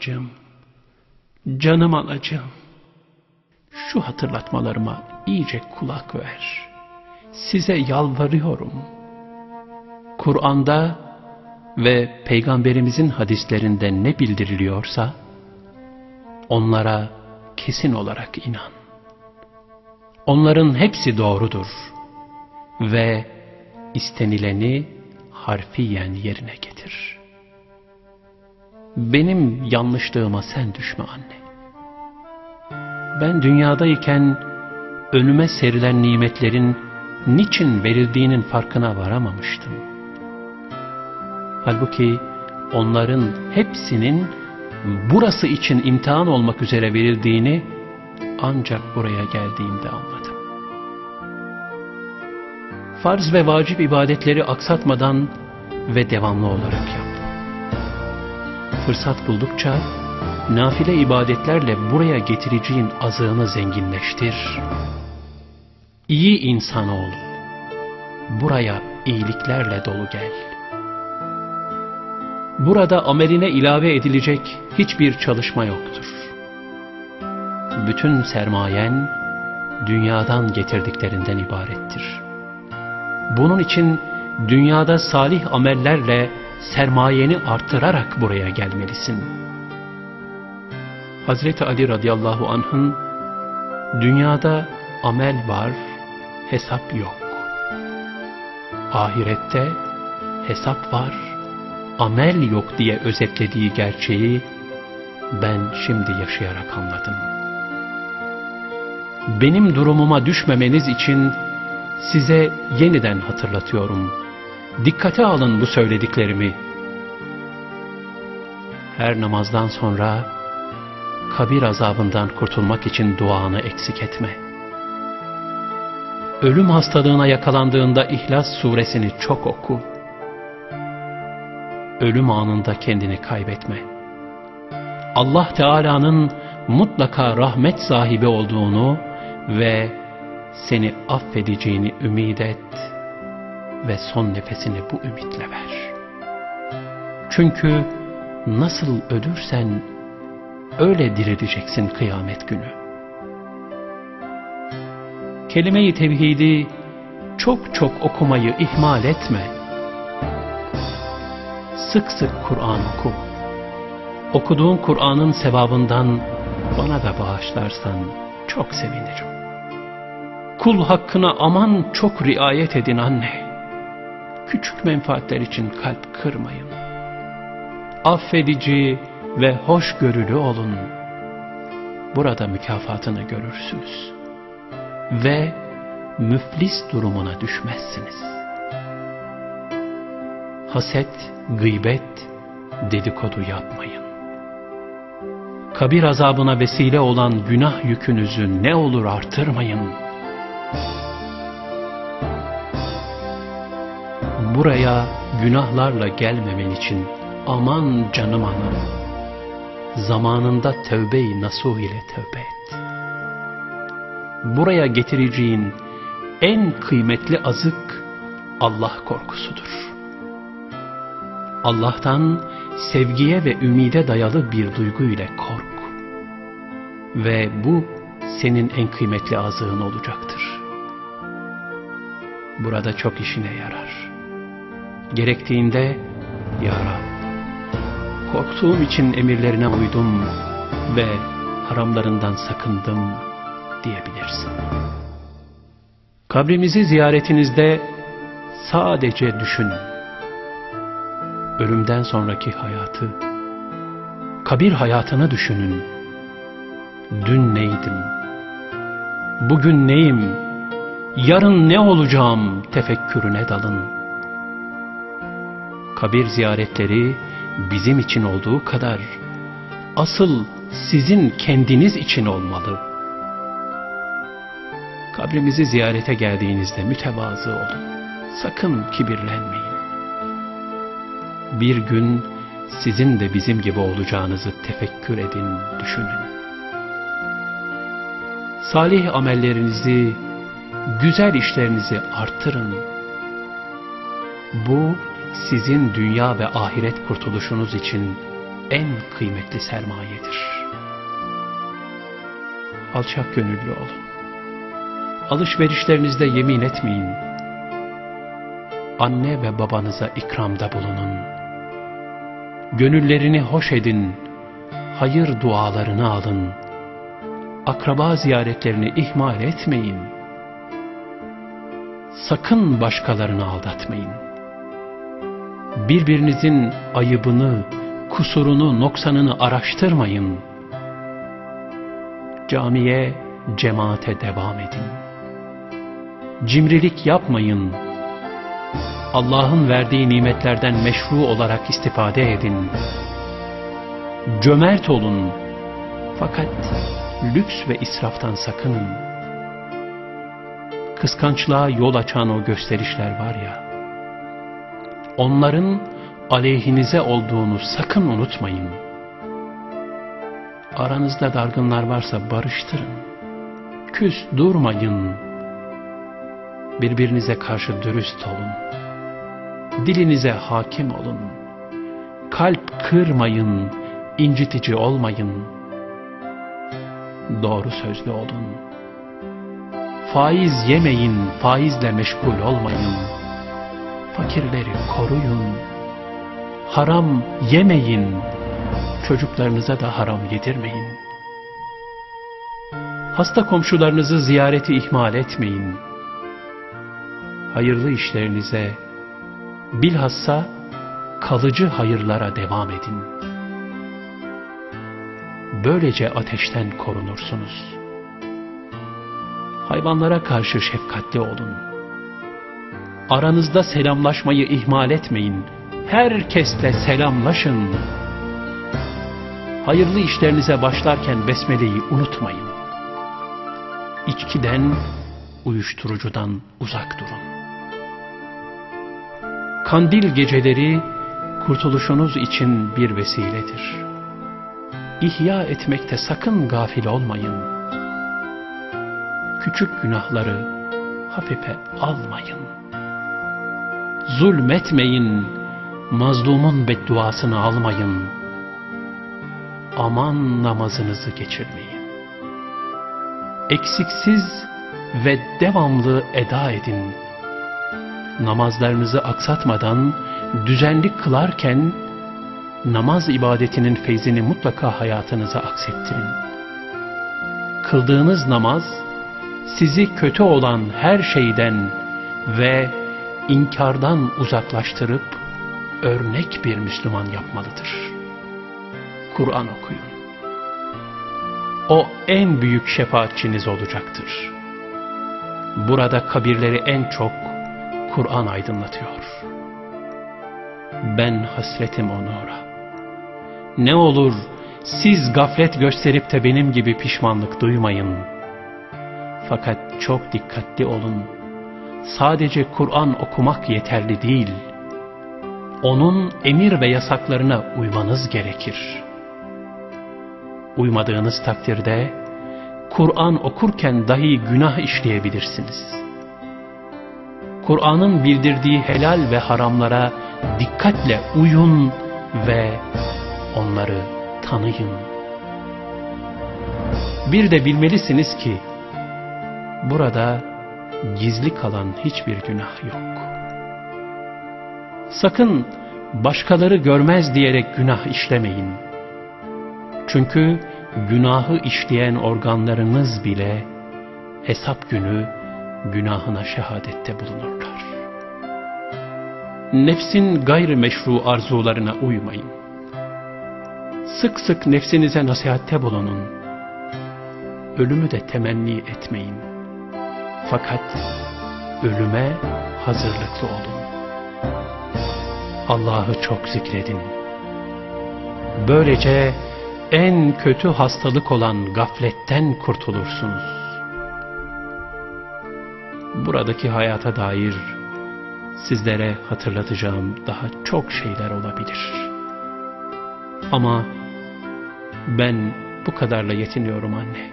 Anacığım, canım anacığım, şu hatırlatmalarıma iyice kulak ver. Size yalvarıyorum. Kur'an'da ve Peygamberimizin hadislerinde ne bildiriliyorsa, onlara kesin olarak inan. Onların hepsi doğrudur ve istenileni harfiyen yerine getir. Benim yanlışlığıma sen düşme anne. Ben dünyadayken önüme serilen nimetlerin niçin verildiğinin farkına varamamıştım. Halbuki onların hepsinin burası için imtihan olmak üzere verildiğini ancak buraya geldiğimde anladım. Farz ve vacip ibadetleri aksatmadan ve devamlı olarak yap. Fırsat buldukça nafile ibadetlerle buraya getireceğin azığını zenginleştir. İyi insan ol. Buraya iyiliklerle dolu gel. Burada ameline ilave edilecek hiçbir çalışma yoktur. Bütün sermayen dünyadan getirdiklerinden ibarettir. Bunun için dünyada salih amellerle sermayeni artırarak buraya gelmelisin. Hazreti Ali radıyallahu anh'ın dünyada amel var, hesap yok. Ahirette hesap var, amel yok diye özetlediği gerçeği ben şimdi yaşayarak anladım. Benim durumuma düşmemeniz için size yeniden hatırlatıyorum. Dikkate alın bu söylediklerimi. Her namazdan sonra kabir azabından kurtulmak için duanı eksik etme. Ölüm hastalığına yakalandığında İhlas suresini çok oku. Ölüm anında kendini kaybetme. Allah Teala'nın mutlaka rahmet sahibi olduğunu ve seni affedeceğini ümit et ve son nefesini bu ümitle ver. Çünkü nasıl ölürsen öyle dirileceksin kıyamet günü. Kelime-i tevhidi çok çok okumayı ihmal etme. Sık sık Kur'an oku. Okuduğun Kur'an'ın sevabından bana da bağışlarsan çok sevinirim. Kul hakkına aman çok riayet edin anne. Küçük menfaatler için kalp kırmayın. Affedici ve hoşgörülü olun. Burada mükafatını görürsünüz. Ve müflis durumuna düşmezsiniz. Haset, gıybet, dedikodu yapmayın. Kabir azabına vesile olan günah yükünüzü ne olur artırmayın. Buraya günahlarla gelmemen için aman canım anam, zamanında tövbe-i nasuh ile tövbe et. Buraya getireceğin en kıymetli azık Allah korkusudur. Allah'tan sevgiye ve ümide dayalı bir duygu ile kork. Ve bu senin en kıymetli azığın olacaktır. Burada çok işine yarar. Gerektiğinde Ya Rab, korktuğum için emirlerine uydum ve haramlarından sakındım diyebilirsin. Kabrimizi ziyaretinizde sadece düşünün. Ölümden sonraki hayatı, kabir hayatını düşünün. Dün neydim? Bugün neyim? Yarın ne olacağım tefekkürüne dalın. Kabir ziyaretleri bizim için olduğu kadar asıl sizin kendiniz için olmalı. Kabrimizi ziyarete geldiğinizde mütevazı olun. Sakın kibirlenmeyin. Bir gün sizin de bizim gibi olacağınızı tefekkür edin, düşünün. Salih amellerinizi, güzel işlerinizi artırın. Bu sizin dünya ve ahiret kurtuluşunuz için en kıymetli sermayedir. Alçak gönüllü olun. Alışverişlerinizde yemin etmeyin. Anne ve babanıza ikramda bulunun. Gönüllerini hoş edin. Hayır dualarını alın. Akraba ziyaretlerini ihmal etmeyin. Sakın başkalarını aldatmayın. Birbirinizin ayıbını, kusurunu, noksanını araştırmayın. Camiye, cemaate devam edin. Cimrilik yapmayın. Allah'ın verdiği nimetlerden meşru olarak istifade edin. Cömert olun. Fakat lüks ve israftan sakının. Kıskançlığa yol açan o gösterişler var ya, onların aleyhinize olduğunu sakın unutmayın. Aranızda dargınlar varsa barıştırın. Küs durmayın. Birbirinize karşı dürüst olun. Dilinize hakim olun. Kalp kırmayın, incitici olmayın. Doğru sözlü olun. Faiz yemeyin, faizle meşgul olmayın. Fakirleri koruyun. Haram yemeyin. Çocuklarınıza da haram yedirmeyin. Hasta komşularınızı ziyareti ihmal etmeyin. Hayırlı işlerinize, bilhassa kalıcı hayırlara devam edin. Böylece ateşten korunursunuz. Hayvanlara karşı şefkatli olun. Aranızda selamlaşmayı ihmal etmeyin. Herkesle selamlaşın. Hayırlı işlerinize başlarken besmeleyi unutmayın. İçkiden, uyuşturucudan uzak durun. Kandil geceleri kurtuluşunuz için bir vesiledir. İhya etmekte sakın gafil olmayın. Küçük günahları hafife almayın. Zulmetmeyin, mazlumun bedduasını almayın. Aman namazınızı geçirmeyin. Eksiksiz ve devamlı eda edin. Namazlarınızı aksatmadan düzenli kılarken namaz ibadetinin feyzini mutlaka hayatınıza aksettirin. Kıldığınız namaz sizi kötü olan her şeyden ve inkardan uzaklaştırıp örnek bir Müslüman yapmalıdır. Kur'an okuyun. O en büyük şefaatçiniz olacaktır. Burada kabirleri en çok Kur'an aydınlatıyor. Ben hasretim o. Ne olur siz gaflet gösterip de benim gibi pişmanlık duymayın. Fakat çok dikkatli olun. Sadece Kur'an okumak yeterli değil. Onun emir ve yasaklarına uymanız gerekir. Uymadığınız takdirde Kur'an okurken dahi günah işleyebilirsiniz. Kur'an'ın bildirdiği helal ve haramlara dikkatle uyun ve onları tanıyın. Bir de bilmelisiniz ki burada gizli kalan hiçbir günah yok. Sakın başkaları görmez diyerek günah işlemeyin. Çünkü günahı işleyen organlarınız bile hesap günü günahına şehadette bulunurlar. Nefsin gayrimeşru arzularına uymayın. Sık sık nefsinize nasihatte bulunun. Ölümü de temenni etmeyin. Fakat ölüme hazırlıklı olun. Allah'ı çok zikredin. Böylece en kötü hastalık olan gafletten kurtulursunuz. Buradaki hayata dair sizlere hatırlatacağım daha çok şeyler olabilir. Ama ben bu kadarla yetiniyorum anne.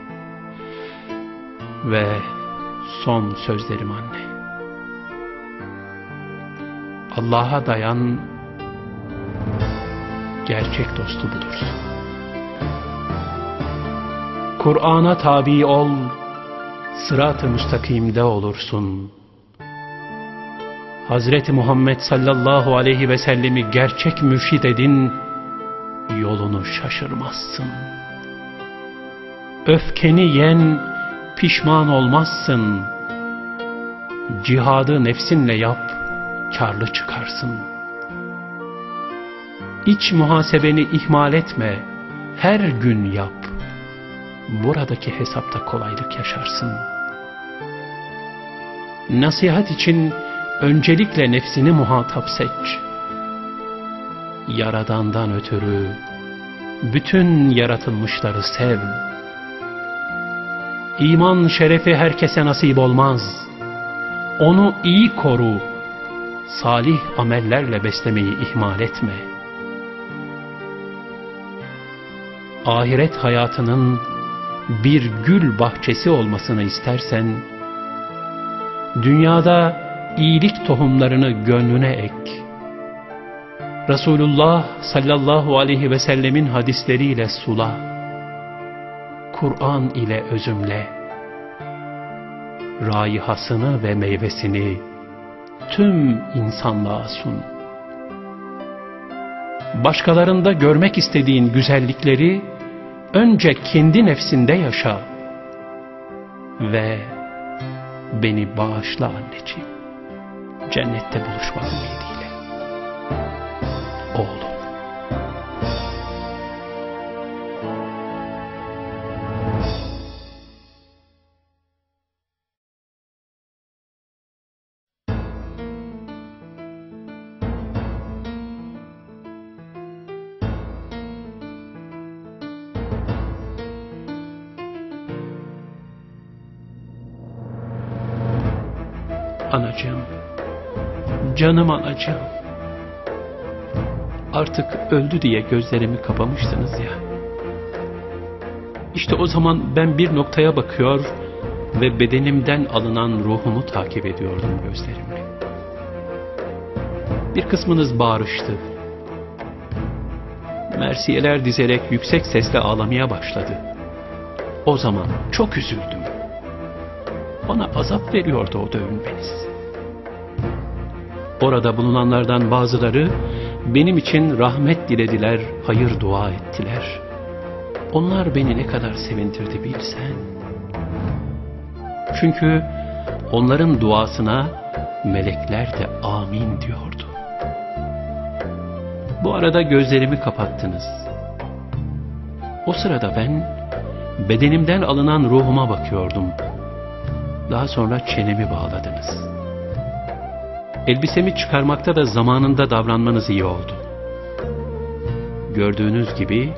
Ve son sözlerim anne. Allah'a dayan, gerçek dostu bulursun. Kur'an'a tabi ol, sırat-ı müstakimde olursun. Hazreti Muhammed sallallahu aleyhi ve sellemi gerçek mürşid edin, yolunu şaşırmazsın. Öfkeni yen, pişman olmazsın. Cihadı nefsinle yap, karlı çıkarsın. İç muhasebeni ihmal etme, her gün yap. Buradaki hesapta kolaylık yaşarsın. Nasihat için öncelikle nefsini muhatap seç. Yaradandan ötürü bütün yaratılmışları sev. İman şerefi herkese nasip olmaz. Onu iyi koru. Salih amellerle beslemeyi ihmal etme. Ahiret hayatının bir gül bahçesi olmasını istersen, dünyada iyilik tohumlarını gönlüne ek. Resulullah sallallahu aleyhi ve sellemin hadisleriyle sula. Kur'an ile özümle. Raihasını ve meyvesini tüm insanlığa sun. Başkalarında görmek istediğin güzellikleri önce kendi nefsinde yaşa ve beni bağışla anneciğim. Cennette buluşmak ümidiyle. Oğlum. Canım anacığım. Artık öldü diye gözlerimi kapamıştınız ya. İşte o zaman ben bir noktaya bakıyor ve bedenimden alınan ruhumu takip ediyordum gözlerimle. Bir kısmınız bağırıştı. Mersiyeler dizerek yüksek sesle ağlamaya başladı. O zaman çok üzüldüm. Bana azap veriyordu o dövünmeniz. Orada bulunanlardan bazıları benim için rahmet dilediler, hayır dua ettiler. Onlar beni ne kadar sevindirdi bilsen. Çünkü onların duasına melekler de amin diyordu. Bu arada gözlerimi kapattınız. O sırada ben bedenimden alınan ruhuma bakıyordum. Daha sonra çenemi bağladınız. Elbisemi çıkarmakta da zamanında davranmanız iyi oldu. Gördüğünüz gibi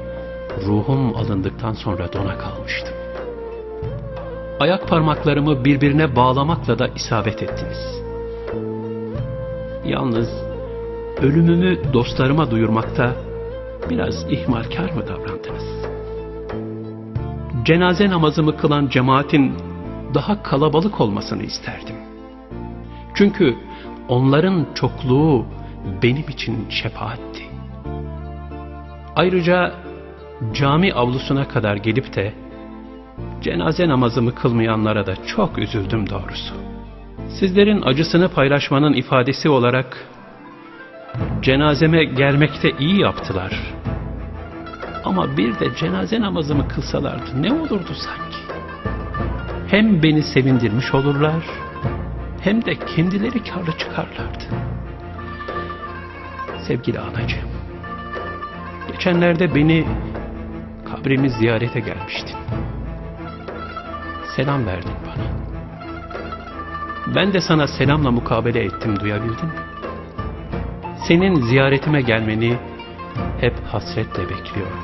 ruhum alındıktan sonra dona kalmıştım. Ayak parmaklarımı birbirine bağlamakla da isabet ettiniz. Yalnız ölümümü dostlarıma duyurmakta biraz ihmalkar mı davrandınız? Cenaze namazımı kılan cemaatin daha kalabalık olmasını isterdim. Çünkü onların çokluğu benim için şefaatti. Ayrıca cami avlusuna kadar gelip de cenaze namazımı kılmayanlara da çok üzüldüm doğrusu. Sizlerin acısını paylaşmanın ifadesi olarak cenazeme gelmekte iyi yaptılar. Ama bir de cenaze namazımı kılsalardı ne olurdu sanki? Hem beni sevindirmiş olurlar hem de kendileri karlı çıkarlardı. Sevgili anacığım, geçenlerde beni kabrimi ziyarete gelmiştin. Selam verdin bana. Ben de sana selamla mukabele ettim duyabildin mi? Senin ziyaretime gelmeni hep hasretle bekliyorum.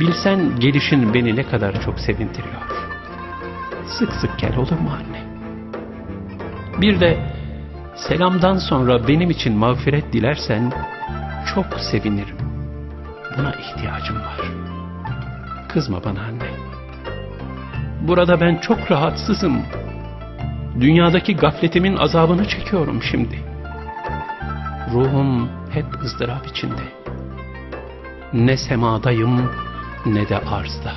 Bilsen gelişin beni ne kadar çok sevindiriyor. Sık sık gel olur mu anne? Bir de selamdan sonra benim için mağfiret dilersen çok sevinirim. Buna ihtiyacım var. Kızma bana anne. Burada ben çok rahatsızım. Dünyadaki gafletimin azabını çekiyorum şimdi. Ruhum hep ızdırap içinde. Ne semadayım ne de arzda.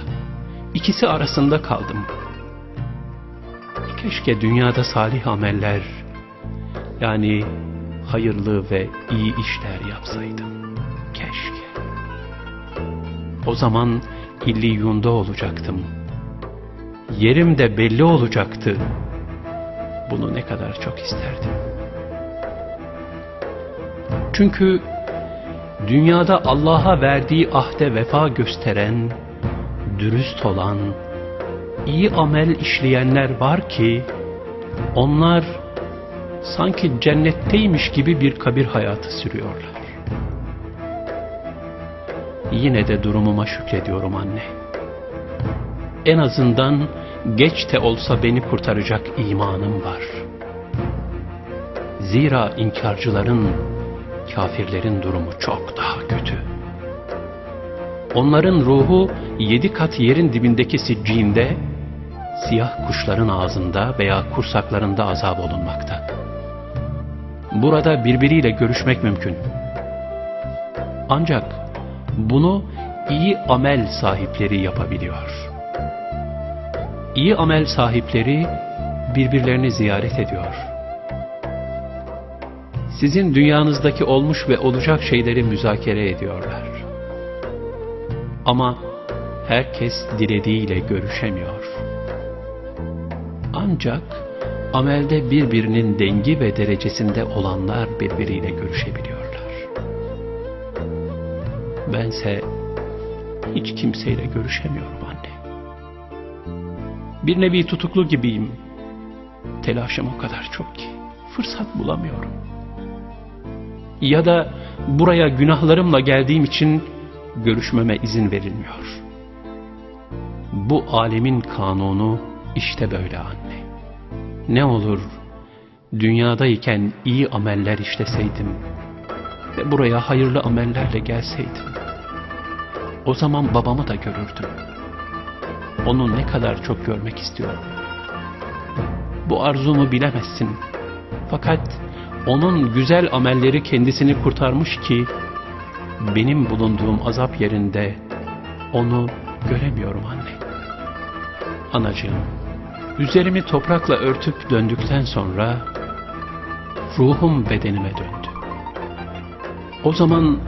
İkisi arasında kaldım. Keşke dünyada salih ameller, yani hayırlı ve iyi işler yapsaydım. Keşke. O zaman illiyunda olacaktım. Yerim de belli olacaktı. Bunu ne kadar çok isterdim. Çünkü dünyada Allah'a verdiği ahde vefa gösteren, dürüst olan, iyi amel işleyenler var ki, onlar sanki cennetteymiş gibi bir kabir hayatı sürüyorlar. Yine de durumuma şükrediyorum anne. En azından geç de olsa beni kurtaracak imanım var. Zira inkarcıların, kafirlerin durumu çok daha kötü. Onların ruhu yedi kat yerin dibindeki siccinde, siyah kuşların ağzında veya kursaklarında azap olunmakta. Burada birbiriyle görüşmek mümkün. Ancak bunu iyi amel sahipleri yapabiliyor. İyi amel sahipleri birbirlerini ziyaret ediyor. Sizin dünyanızdaki olmuş ve olacak şeyleri müzakere ediyorlar. Ama herkes dilediğiyle görüşemiyor. Ancak amelde birbirinin dengi ve derecesinde olanlar birbiriyle görüşebiliyorlar. Bense hiç kimseyle görüşemiyorum anne. Bir nevi tutuklu gibiyim. Telaşım o kadar çok ki fırsat bulamıyorum. Ya da buraya günahlarımla geldiğim için görüşmeme izin verilmiyor. Bu alemin kanunu işte böyle anne. Ne olur dünyadayken iyi ameller işleseydim ve buraya hayırlı amellerle gelseydim. O zaman babamı da görürdüm. Onu ne kadar çok görmek istiyorum. Bu arzumu bilemezsin. Fakat onun güzel amelleri kendisini kurtarmış ki benim bulunduğum azap yerinde onu göremiyorum anne. Anacığım, üzerimi toprakla örtüp döndükten sonra ruhum bedenime döndü. O zaman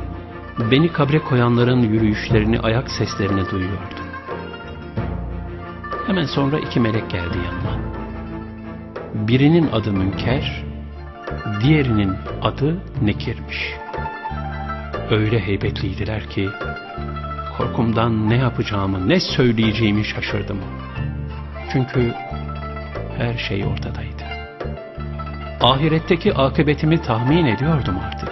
beni kabre koyanların yürüyüşlerini, ayak seslerini duyuyordum. Hemen sonra iki melek geldi yanıma. Birinin adı Münker, diğerinin adı Nekir'miş. Öyle heybetliydiler ki, korkumdan ne yapacağımı, ne söyleyeceğimi şaşırdım. Çünkü her şey ortadaydı. Ahiretteki akıbetimi tahmin ediyordum artık.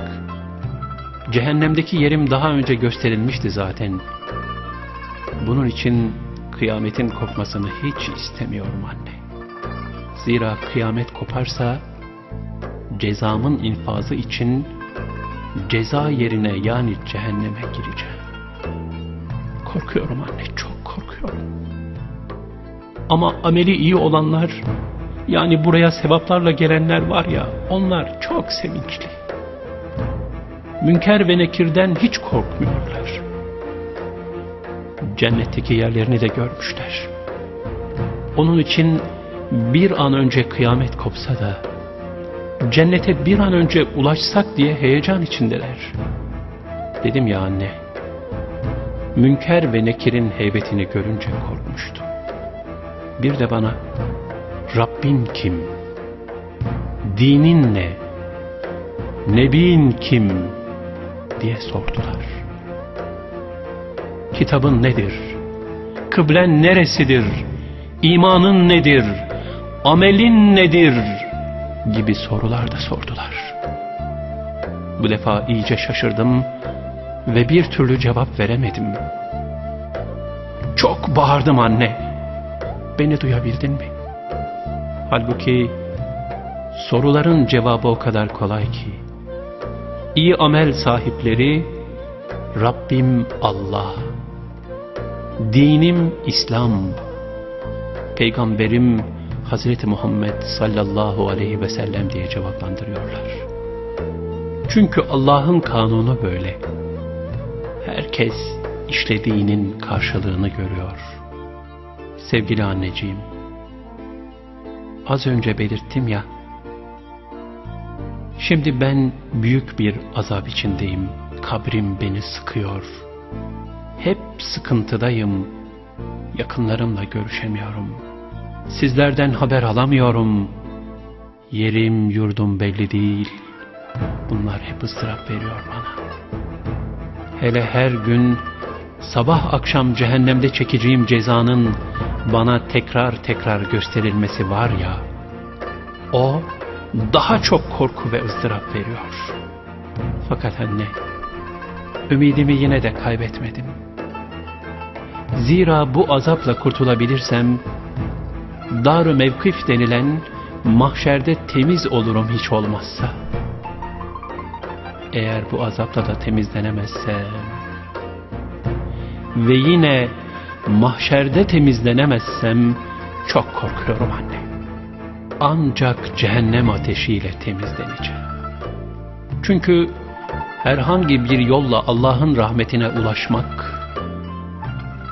Cehennemdeki yerim daha önce gösterilmişti zaten. Bunun için kıyametin kopmasını hiç istemiyorum anne. Zira kıyamet koparsa cezamın infazı için ceza yerine yani cehenneme gireceğim. Korkuyorum anne, çok korkuyorum. Ama ameli iyi olanlar, yani buraya sevaplarla gelenler var ya, onlar çok sevinçli. Münker ve nekirden hiç korkmuyorlar. Cennetteki yerlerini de görmüşler. Onun için bir an önce kıyamet kopsa da, cennete bir an önce ulaşsak diye heyecan içindeler. Dedim ya anne, Münker ve Nekir'in heybetini görünce korkmuştum. Bir de bana, Rabbin kim? Dinin ne? Nebin kim? diye sordular. Kitabın nedir? Kıblen neresidir? İmanın nedir? Amelin nedir? gibi sorular da sordular. Bu defa iyice şaşırdım ve bir türlü cevap veremedim. Çok bağırdım anne. Beni duyabildin mi? Halbuki soruların cevabı o kadar kolay ki. İyi amel sahipleri Rabbim Allah. Dinim İslam. Peygamberim Hazreti Muhammed sallallahu aleyhi ve sellem diye cevaplandırıyorlar. Çünkü Allah'ın kanunu böyle. Herkes işlediğinin karşılığını görüyor. Sevgili anneciğim, az önce belirttim ya, şimdi ben büyük bir azap içindeyim. Kabrim beni sıkıyor. Hep sıkıntıdayım. Yakınlarımla görüşemiyorum. Sizlerden haber alamıyorum. Yerim yurdum belli değil. Bunlar hep ıstırap veriyor bana. Hele her gün sabah akşam cehennemde çekeceğim cezanın bana tekrar tekrar gösterilmesi var ya, o daha çok korku ve ızdırap veriyor. Fakat anne, ümidimi yine de kaybetmedim. Zira bu azapla kurtulabilirsem, dar mevkif denilen mahşerde temiz olurum hiç olmazsa. Eğer bu azapla da temizlenemezsem ve yine mahşerde temizlenemezsem çok korkuyorum anne. Ancak cehennem ateşiyle temizleneceğim. Çünkü herhangi bir yolla Allah'ın rahmetine ulaşmak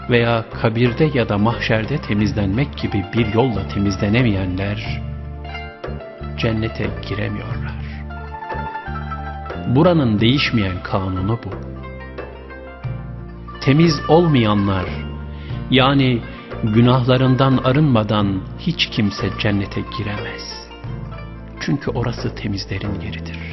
veya kabirde ya da mahşerde temizlenmek gibi bir yolla temizlenemeyenler cennete giremiyorlar. Buranın değişmeyen kanunu bu. Temiz olmayanlar yani günahlarından arınmadan hiç kimse cennete giremez. Çünkü orası temizlerin yeridir.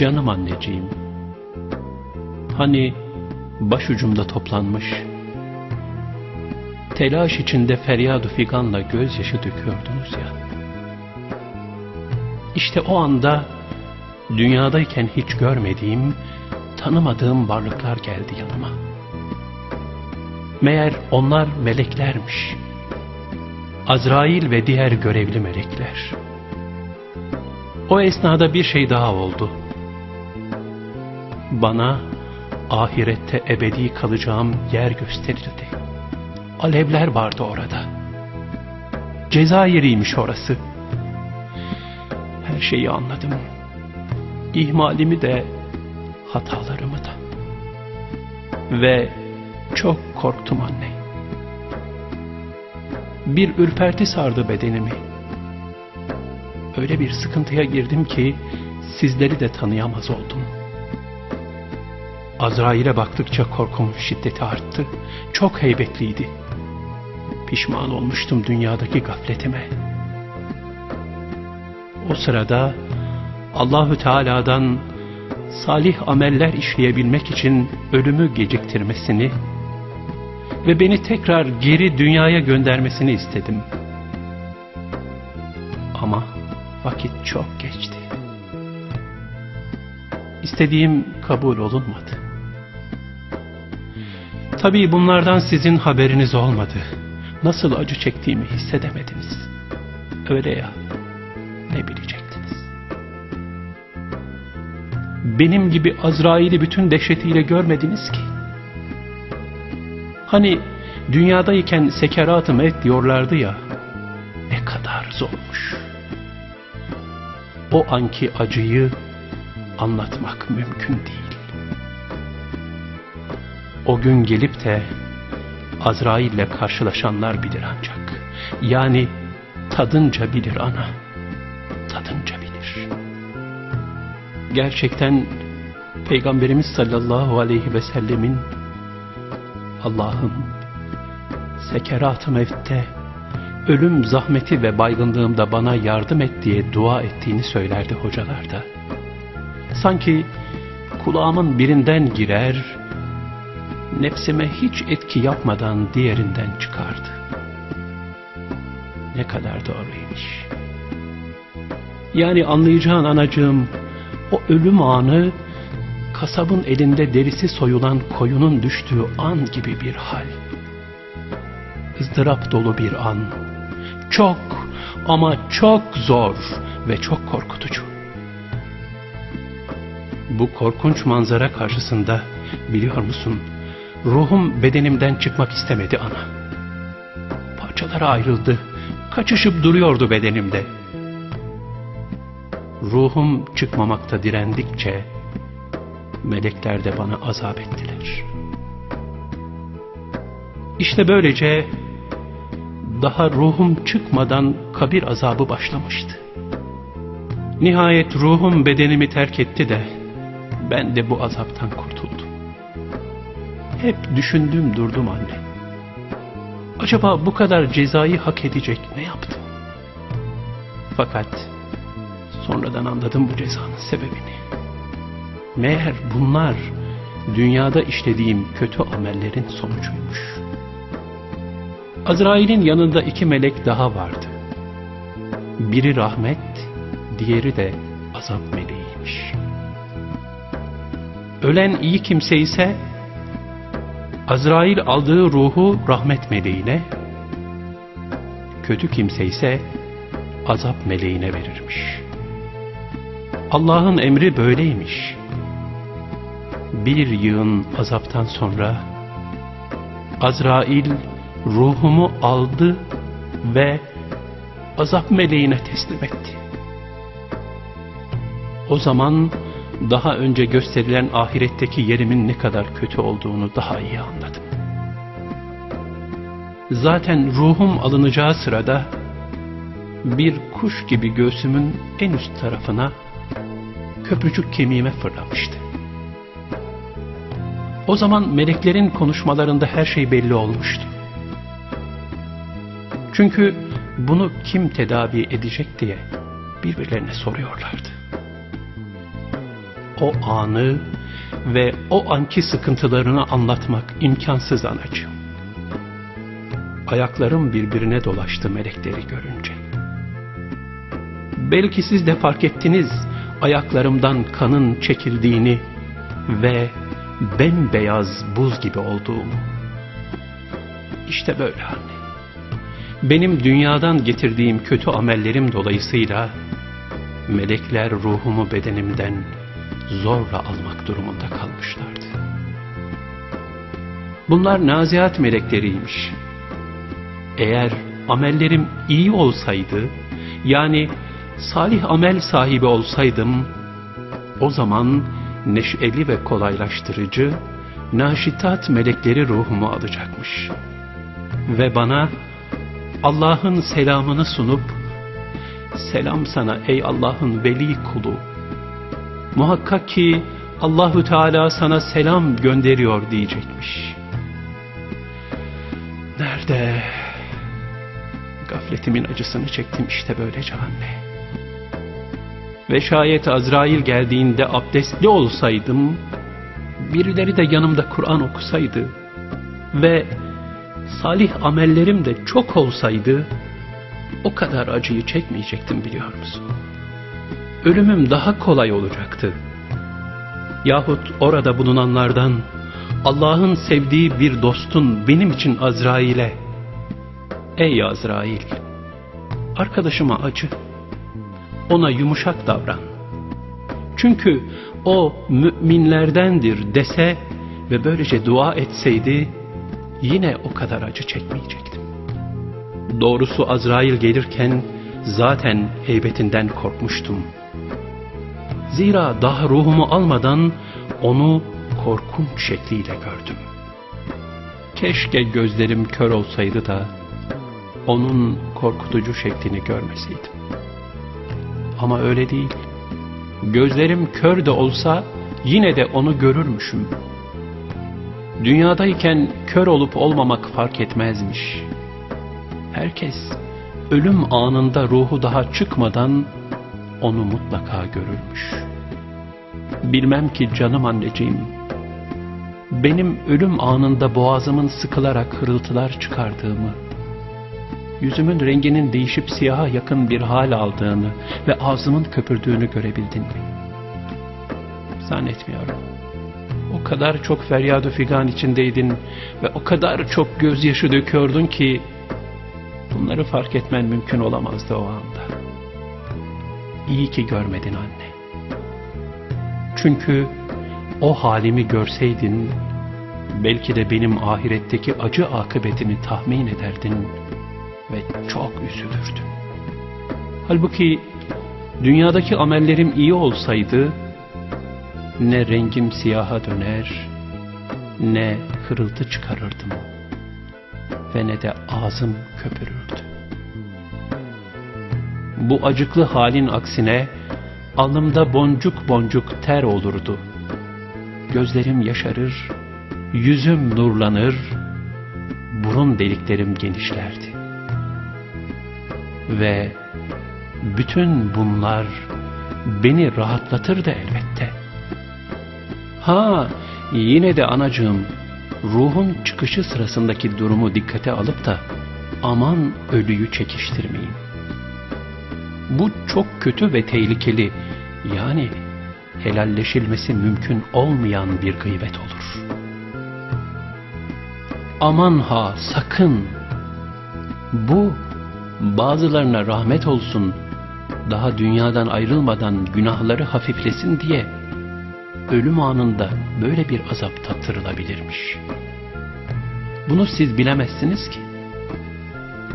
Canım anneciğim, hani başucumda toplanmış, telaş içinde feryat figanla gözyaşı döküyordunuz ya. İşte o anda dünyadayken hiç görmediğim, tanımadığım varlıklar geldi yanıma. Meğer onlar meleklermiş. Azrail ve diğer görevli melekler. O esnada bir şey daha oldu bana ahirette ebedi kalacağım yer gösterildi. Alevler vardı orada. Ceza yeriymiş orası. Her şeyi anladım. İhmalimi de, hatalarımı da. Ve çok korktum anne. Bir ürperti sardı bedenimi. Öyle bir sıkıntıya girdim ki sizleri de tanıyamaz oldum.'' Azrail'e baktıkça korkumun şiddeti arttı. Çok heybetliydi. Pişman olmuştum dünyadaki gafletime. O sırada Allahü Teala'dan salih ameller işleyebilmek için ölümü geciktirmesini ve beni tekrar geri dünyaya göndermesini istedim. Ama vakit çok geçti. İstediğim kabul olunmadı. Tabii bunlardan sizin haberiniz olmadı. Nasıl acı çektiğimi hissedemediniz. Öyle ya, ne bilecektiniz? Benim gibi Azrail'i bütün dehşetiyle görmediniz ki. Hani dünyadayken sekerat-ı met diyorlardı ya, ne kadar zormuş. O anki acıyı anlatmak mümkün değil. O gün gelip de Azrail ile karşılaşanlar bilir ancak. Yani tadınca bilir ana. Tadınca bilir. Gerçekten Peygamberimiz sallallahu aleyhi ve sellemin Allah'ım sekerat-ı mevtte ölüm zahmeti ve baygınlığımda bana yardım et diye dua ettiğini söylerdi hocalar da. Sanki kulağımın birinden girer nefsime hiç etki yapmadan diğerinden çıkardı. Ne kadar doğruymuş. Yani anlayacağın anacığım, o ölüm anı kasabın elinde derisi soyulan koyunun düştüğü an gibi bir hal. ızdırap dolu bir an. Çok ama çok zor ve çok korkutucu. Bu korkunç manzara karşısında biliyor musun ruhum bedenimden çıkmak istemedi ana. Parçalara ayrıldı, kaçışıp duruyordu bedenimde. Ruhum çıkmamakta direndikçe melekler de bana azap ettiler. İşte böylece daha ruhum çıkmadan kabir azabı başlamıştı. Nihayet ruhum bedenimi terk etti de ben de bu azaptan kurtuldum. Hep düşündüm durdum anne. Acaba bu kadar cezayı hak edecek ne yaptım? Fakat sonradan anladım bu cezanın sebebini. Meğer bunlar dünyada işlediğim kötü amellerin sonucuymuş. Azrail'in yanında iki melek daha vardı. Biri rahmet, diğeri de azap meleğiymiş. Ölen iyi kimse ise Azrail aldığı ruhu rahmet meleğine, kötü kimse ise azap meleğine verirmiş. Allah'ın emri böyleymiş. Bir yığın azaptan sonra Azrail ruhumu aldı ve azap meleğine teslim etti. O zaman daha önce gösterilen ahiretteki yerimin ne kadar kötü olduğunu daha iyi anladım. Zaten ruhum alınacağı sırada bir kuş gibi göğsümün en üst tarafına köprücük kemiğime fırlamıştı. O zaman meleklerin konuşmalarında her şey belli olmuştu. Çünkü bunu kim tedavi edecek diye birbirlerine soruyorlardı. O anı ve o anki sıkıntılarını anlatmak imkansız anacığım. Ayaklarım birbirine dolaştı melekleri görünce. Belki siz de fark ettiniz ayaklarımdan kanın çekildiğini ve bembeyaz buz gibi olduğumu. İşte böyle anne. Benim dünyadan getirdiğim kötü amellerim dolayısıyla melekler ruhumu bedenimden zorla almak durumunda kalmışlardı. Bunlar nazihat melekleriymiş. Eğer amellerim iyi olsaydı, yani salih amel sahibi olsaydım, o zaman neşeli ve kolaylaştırıcı, naşitat melekleri ruhumu alacakmış. Ve bana Allah'ın selamını sunup, selam sana ey Allah'ın veli kulu. Muhakkak ki Allahü Teala sana selam gönderiyor diyecekmiş. Nerede? Gafletimin acısını çektim işte böylece anne. Ve şayet Azrail geldiğinde abdestli olsaydım, birileri de yanımda Kur'an okusaydı ve salih amellerim de çok olsaydı, o kadar acıyı çekmeyecektim biliyor musun? Ölümüm daha kolay olacaktı. Yahut orada bulunanlardan Allah'ın sevdiği bir dostun benim için Azrail'e, Ey Azrail, arkadaşıma acı ona yumuşak davran. Çünkü o müminlerdendir dese ve böylece dua etseydi yine o kadar acı çekmeyecektim. Doğrusu Azrail gelirken zaten heybetinden korkmuştum. Zira daha ruhumu almadan onu korkunç şekliyle gördüm. Keşke gözlerim kör olsaydı da onun korkutucu şeklini görmeseydim. Ama öyle değil. Gözlerim kör de olsa yine de onu görürmüşüm. Dünyadayken kör olup olmamak fark etmezmiş. Herkes ölüm anında ruhu daha çıkmadan onu mutlaka görürmüş. Bilmem ki canım anneciğim, benim ölüm anında boğazımın sıkılarak hırıltılar çıkardığımı, yüzümün renginin değişip siyaha yakın bir hal aldığını ve ağzımın köpürdüğünü görebildin mi? Zannetmiyorum. O kadar çok feryat figan içindeydin ve o kadar çok gözyaşı döküyordun ki bunları fark etmen mümkün olamazdı o anda. İyi ki görmedin anne. Çünkü o halimi görseydin belki de benim ahiretteki acı akıbetini tahmin ederdin ve çok üzülürdün. Halbuki dünyadaki amellerim iyi olsaydı ne rengim siyaha döner ne hırıltı çıkarırdım ve ne de ağzım köpürürdü. Bu acıklı halin aksine alnımda boncuk boncuk ter olurdu. Gözlerim yaşarır, yüzüm nurlanır, burun deliklerim genişlerdi. Ve bütün bunlar beni rahatlatırdı elbette. Ha, yine de anacığım, ruhun çıkışı sırasındaki durumu dikkate alıp da aman ölüyü çekiştirmeyin. Bu çok kötü ve tehlikeli, yani helalleşilmesi mümkün olmayan bir gıybet olur. Aman ha sakın! Bu bazılarına rahmet olsun, daha dünyadan ayrılmadan günahları hafiflesin diye ölüm anında böyle bir azap tattırılabilirmiş. Bunu siz bilemezsiniz ki.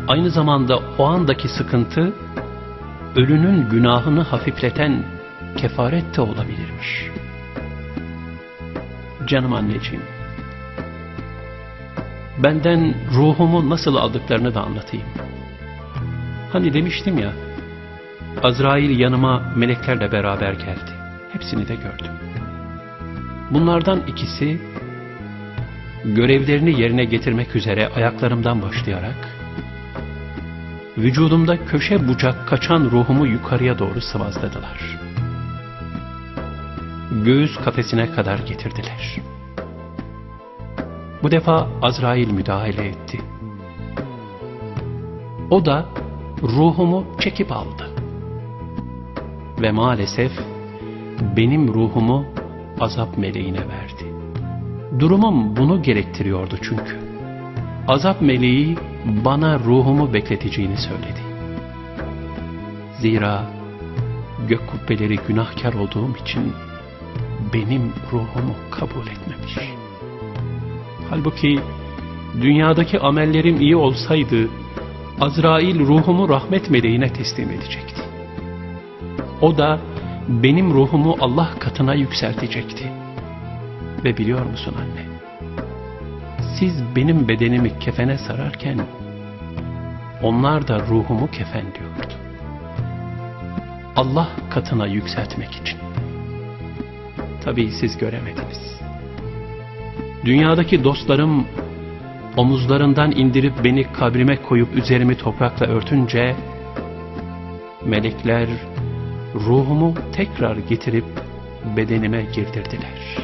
Aynı zamanda o andaki sıkıntı ölünün günahını hafifleten kefaret de olabilirmiş. Canım anneciğim, benden ruhumu nasıl aldıklarını da anlatayım. Hani demiştim ya, Azrail yanıma meleklerle beraber geldi. Hepsini de gördüm. Bunlardan ikisi görevlerini yerine getirmek üzere ayaklarımdan başlayarak vücudumda köşe bucak kaçan ruhumu yukarıya doğru sıvazladılar. Göğüs kafesine kadar getirdiler. Bu defa Azrail müdahale etti. O da ruhumu çekip aldı. Ve maalesef benim ruhumu azap meleğine verdi. Durumum bunu gerektiriyordu çünkü. Azap meleği bana ruhumu bekleteceğini söyledi. Zira gök kubbeleri günahkar olduğum için benim ruhumu kabul etmemiş. Halbuki dünyadaki amellerim iyi olsaydı Azrail ruhumu rahmet meleğine teslim edecekti. O da benim ruhumu Allah katına yükseltecekti. Ve biliyor musun anne? Siz benim bedenimi kefene sararken onlar da ruhumu kefen diyordu. Allah katına yükseltmek için. Tabii siz göremediniz. Dünyadaki dostlarım omuzlarından indirip beni kabrime koyup üzerimi toprakla örtünce melekler ruhumu tekrar getirip bedenime girdirdiler.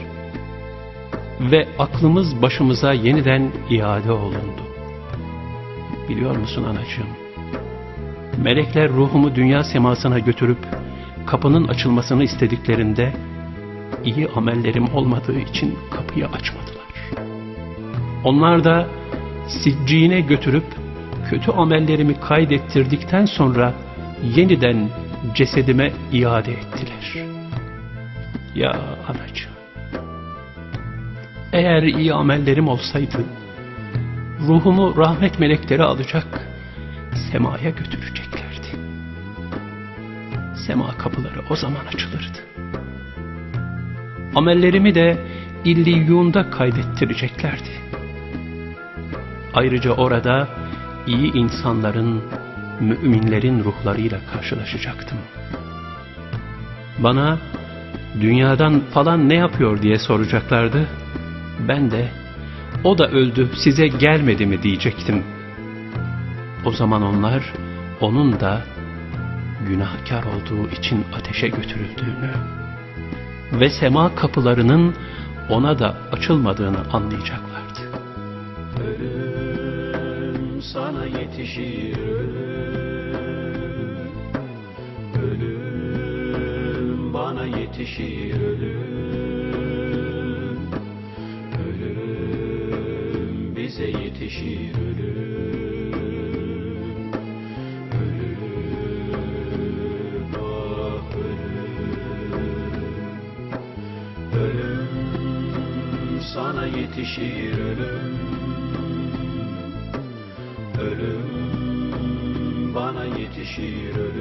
Ve aklımız başımıza yeniden iade olundu. Biliyor musun anacığım? Melekler ruhumu dünya semasına götürüp kapının açılmasını istediklerinde iyi amellerim olmadığı için kapıyı açmadılar. Onlar da sicciğine götürüp kötü amellerimi kaydettirdikten sonra yeniden cesedime iade ettiler. Ya anacığım, eğer iyi amellerim olsaydı, ruhumu rahmet melekleri alacak, semaya götüreceklerdi. Sema kapıları o zaman açılırdı. Amellerimi de illiyyunda kaydettireceklerdi. Ayrıca orada iyi insanların müminlerin ruhlarıyla karşılaşacaktım. Bana dünyadan falan ne yapıyor diye soracaklardı. Ben de o da öldü size gelmedi mi diyecektim. O zaman onlar onun da günahkar olduğu için ateşe götürüldüğünü ve sema kapılarının ona da açılmadığını anlayacaklardı. Ölüm sana yetişir ölüm Ölüm bana yetişir ölüm Bize yetişir ölüm Ölüm ah ölüm Ölüm sana yetişir ölüm. Ölüm bana yetişir Ölüm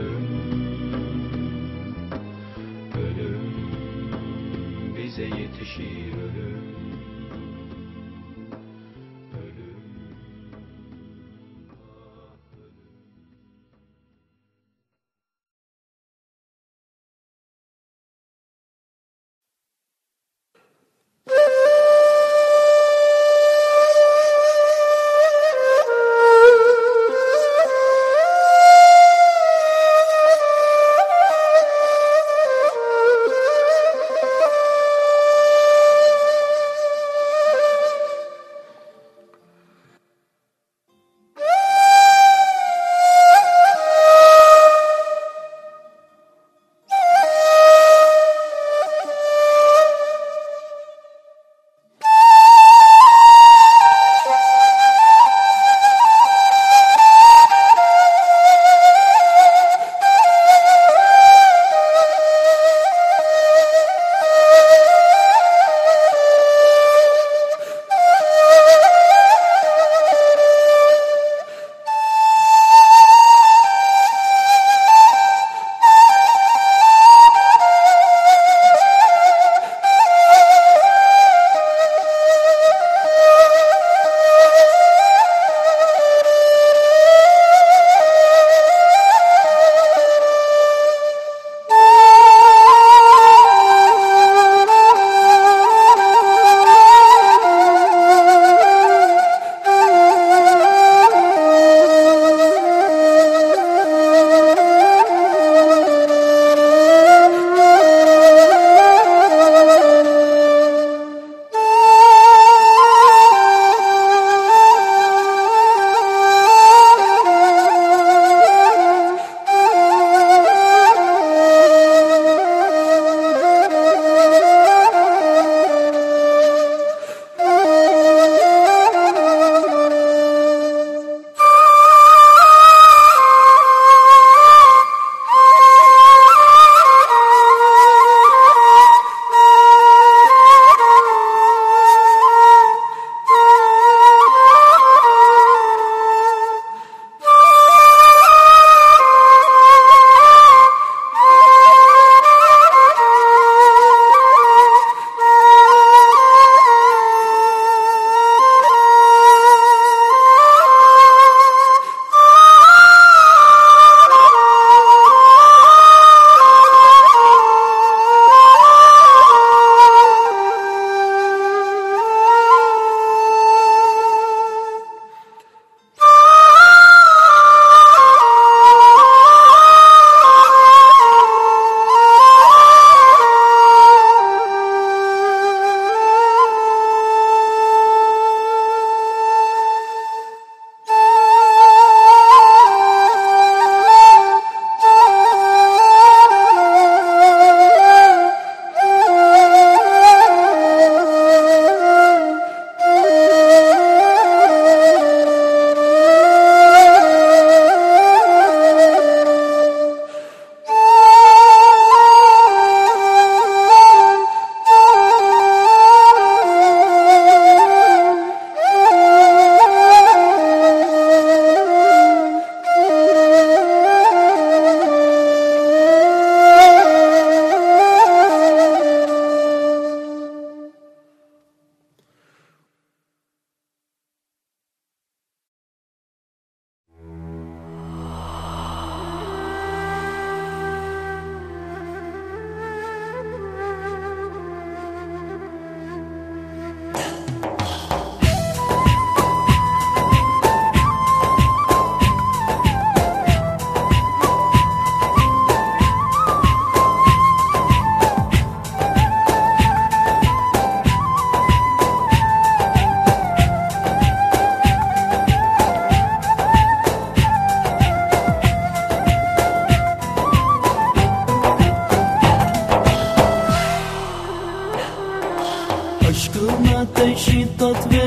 world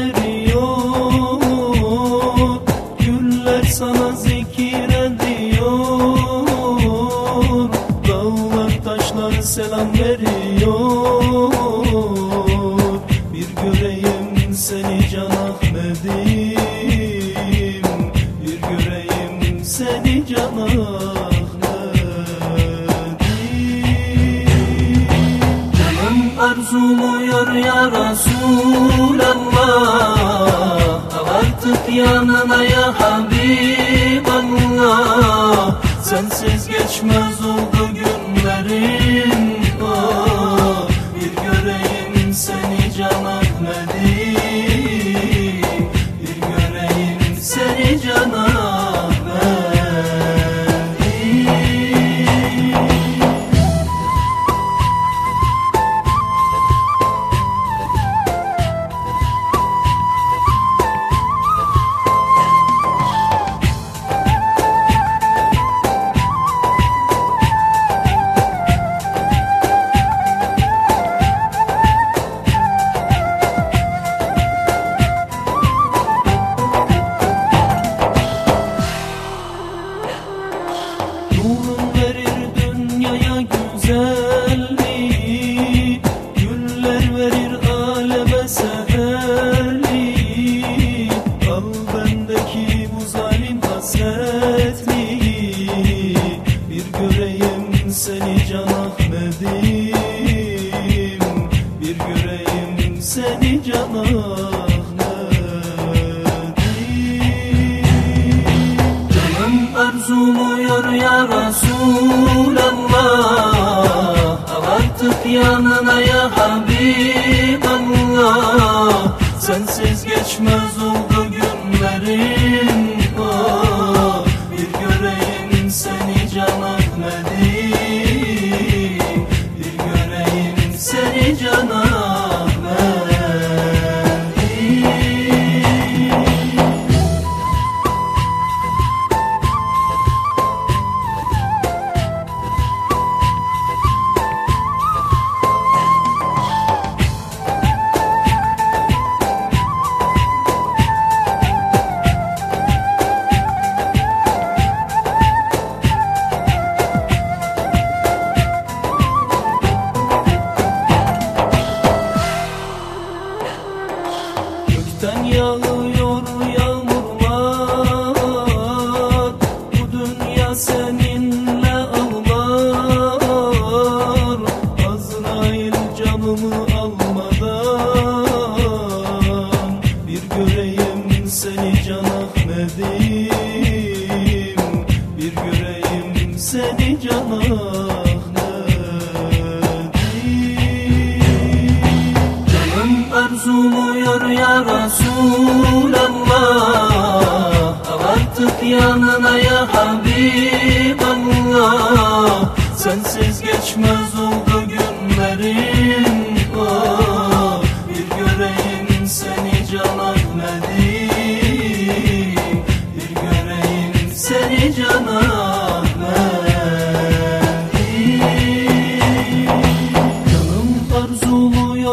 Kaçmaz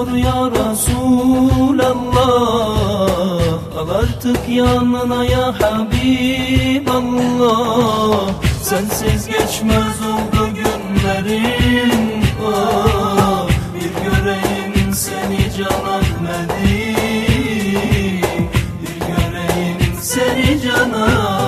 yanıyor ya Resulallah Al artık yanına ya Habiballah. Sensiz geçmez oldu günlerim ah, Bir göreyim seni canan medim Bir göreyim seni canan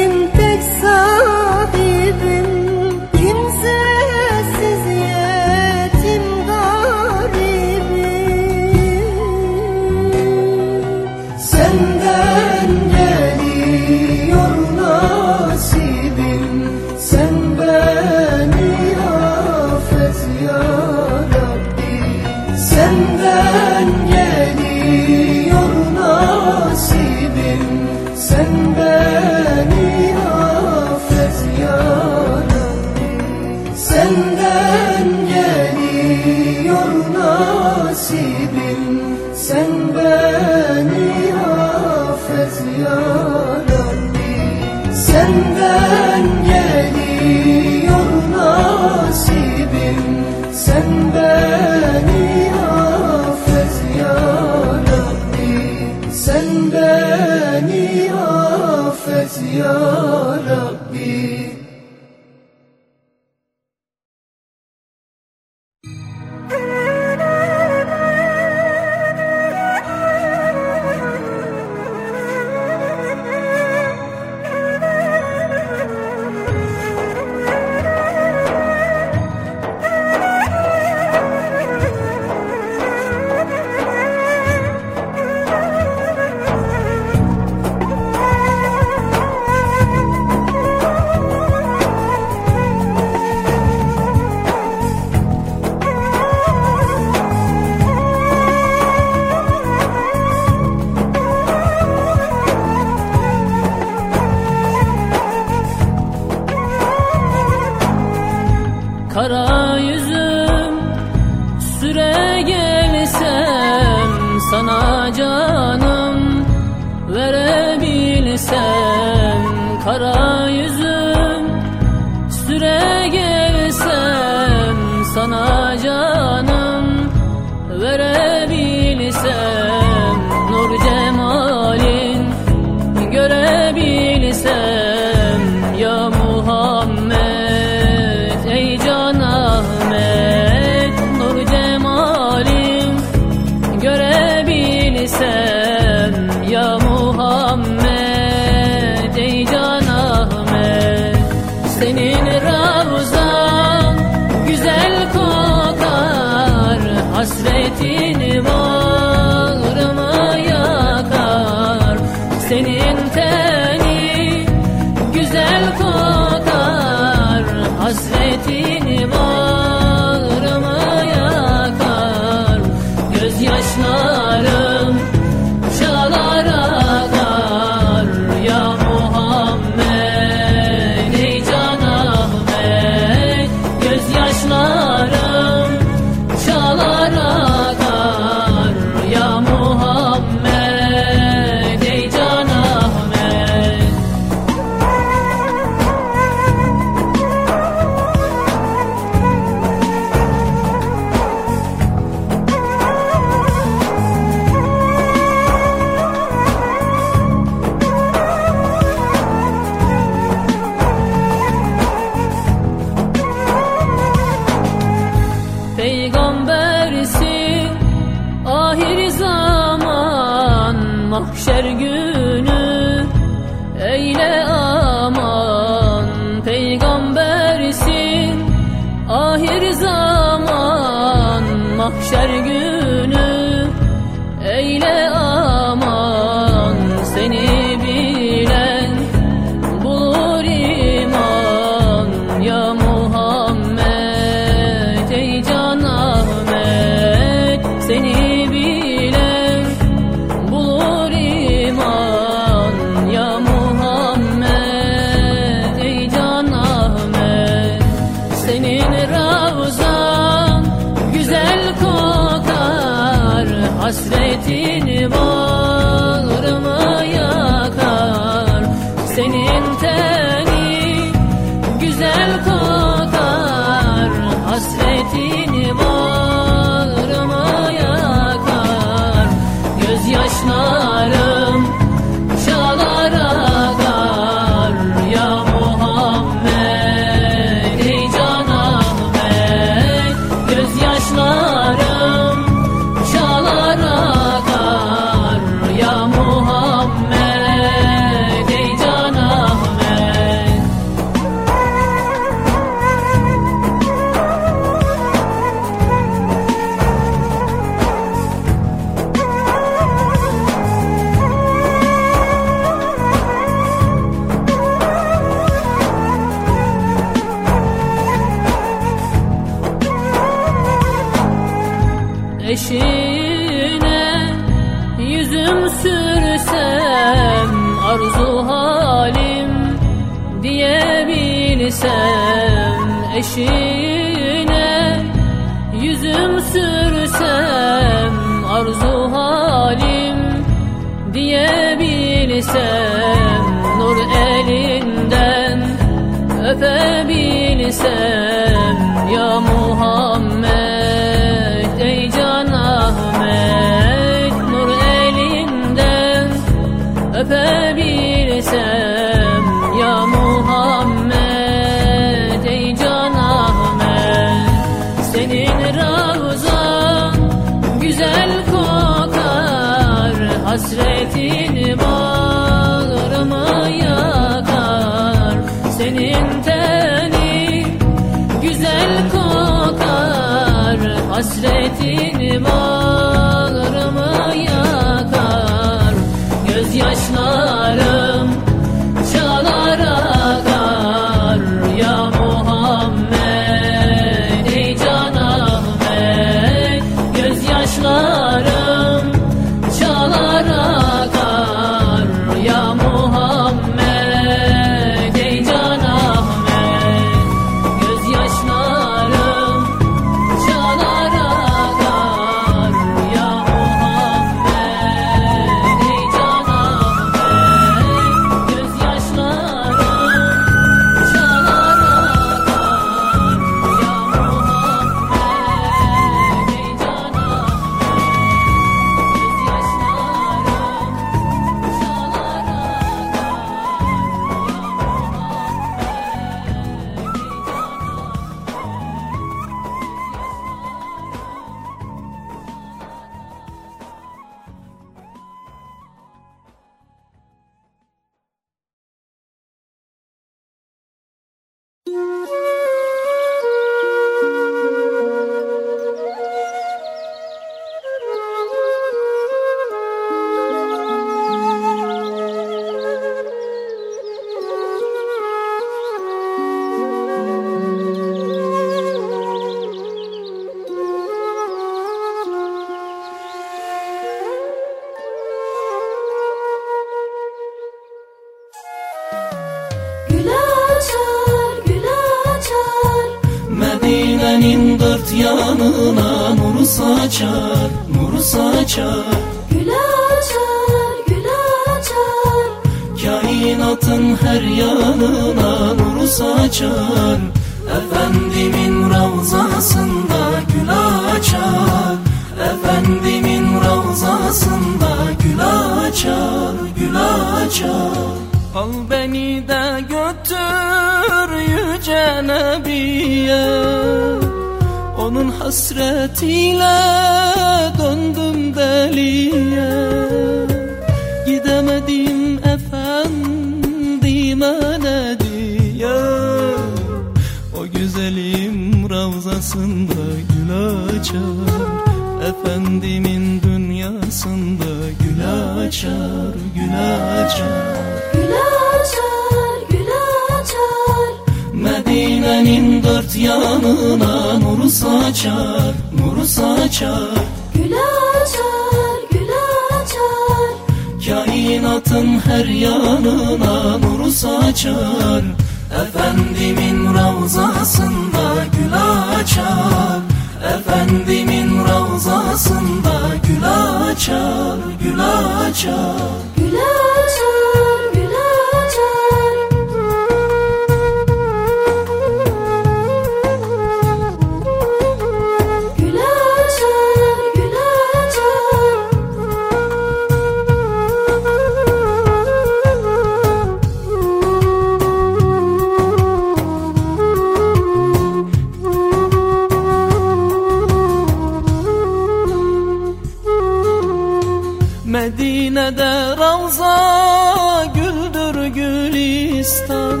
Medine'de Ravza güldür gülistan.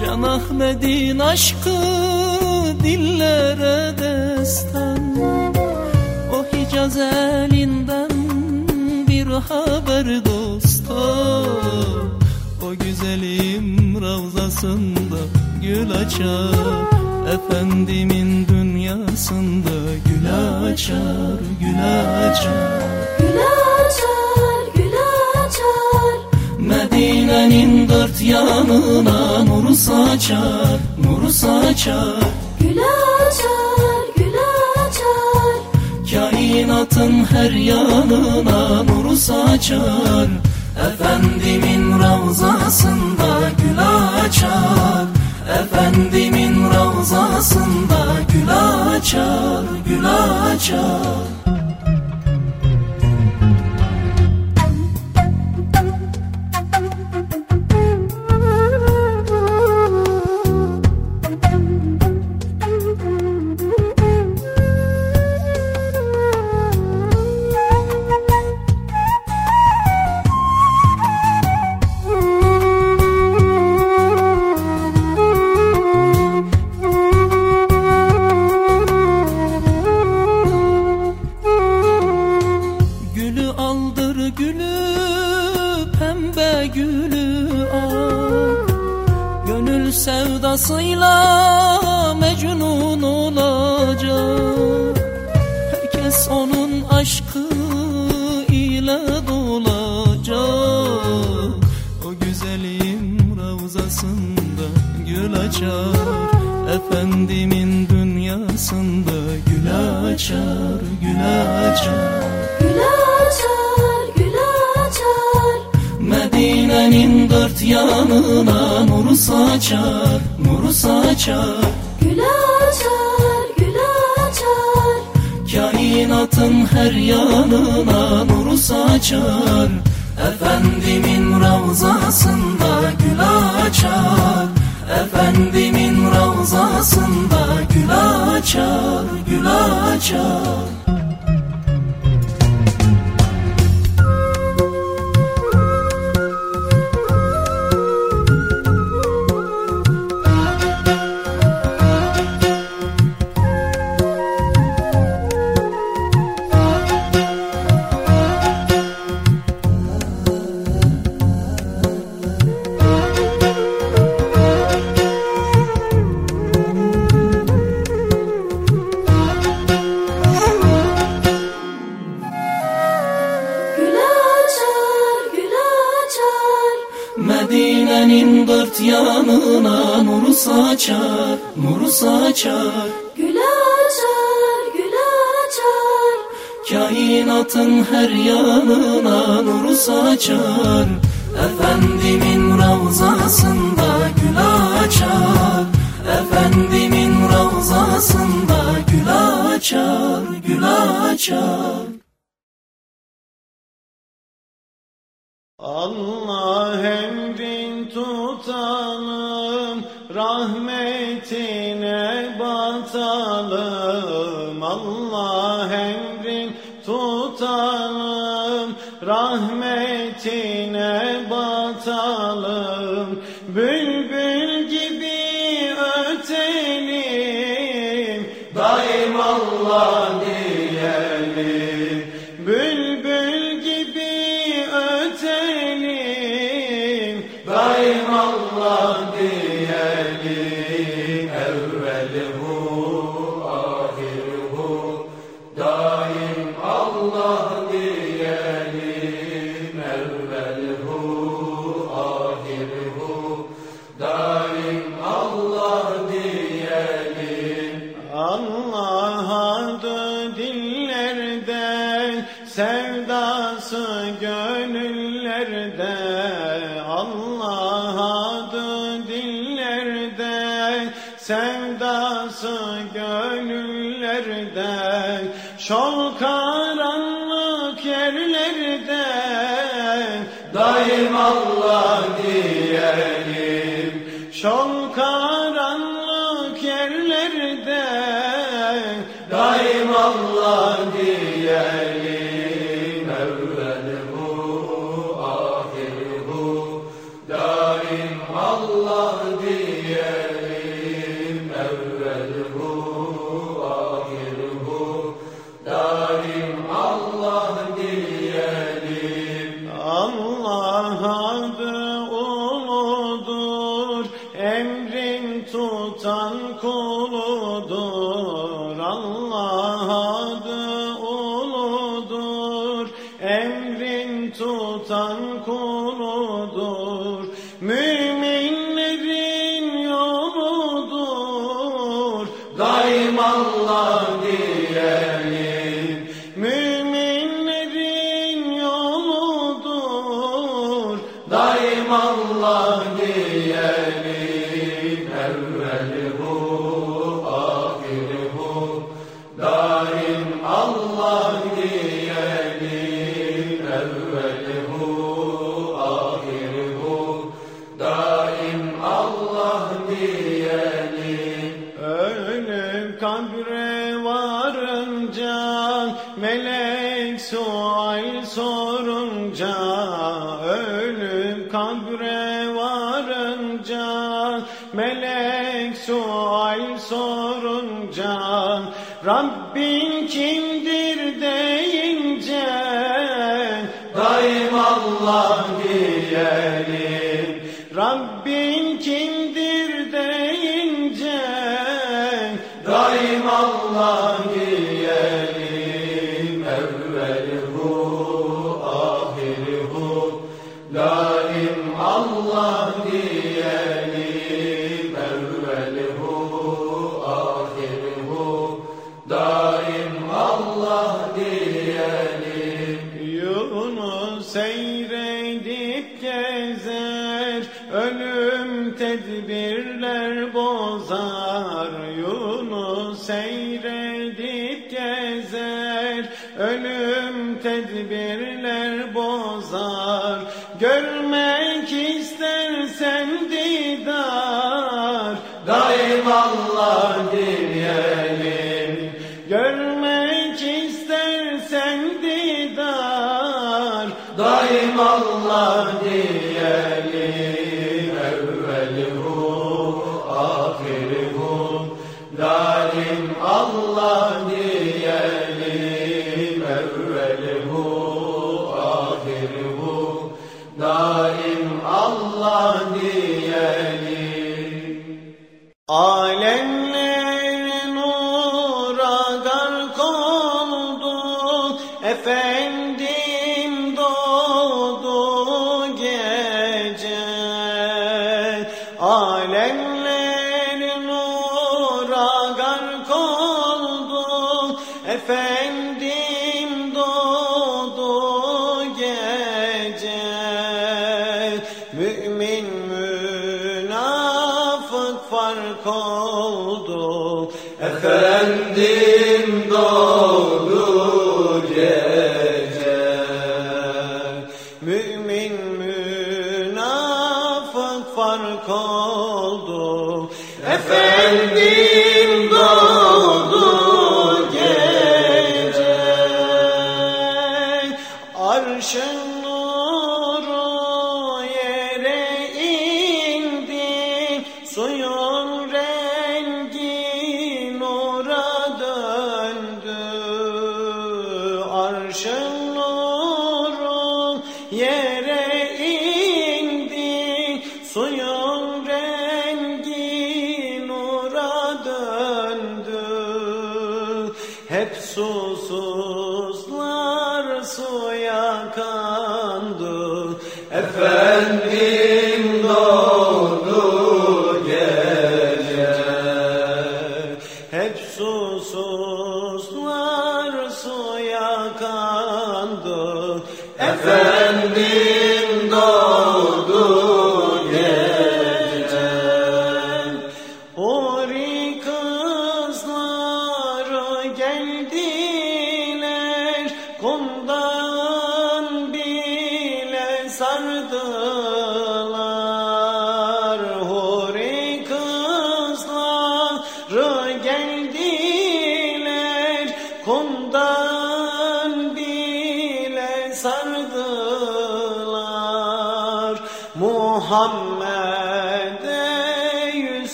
Can Ahmet'in aşkı dillere destan. O Hicaz elinden bir haber dostum O güzelim Ravzasında gül açar. Efendimin dünyasında gül açar, gül açar. Güllenin dört yanına nur saçar, nur saçar. Gül açar, gül açar. Kainatın her yanına nur saçar. Efendimin ravzasında gül açar. Efendimin ravzasında gül açar, gül açar. Rahmetine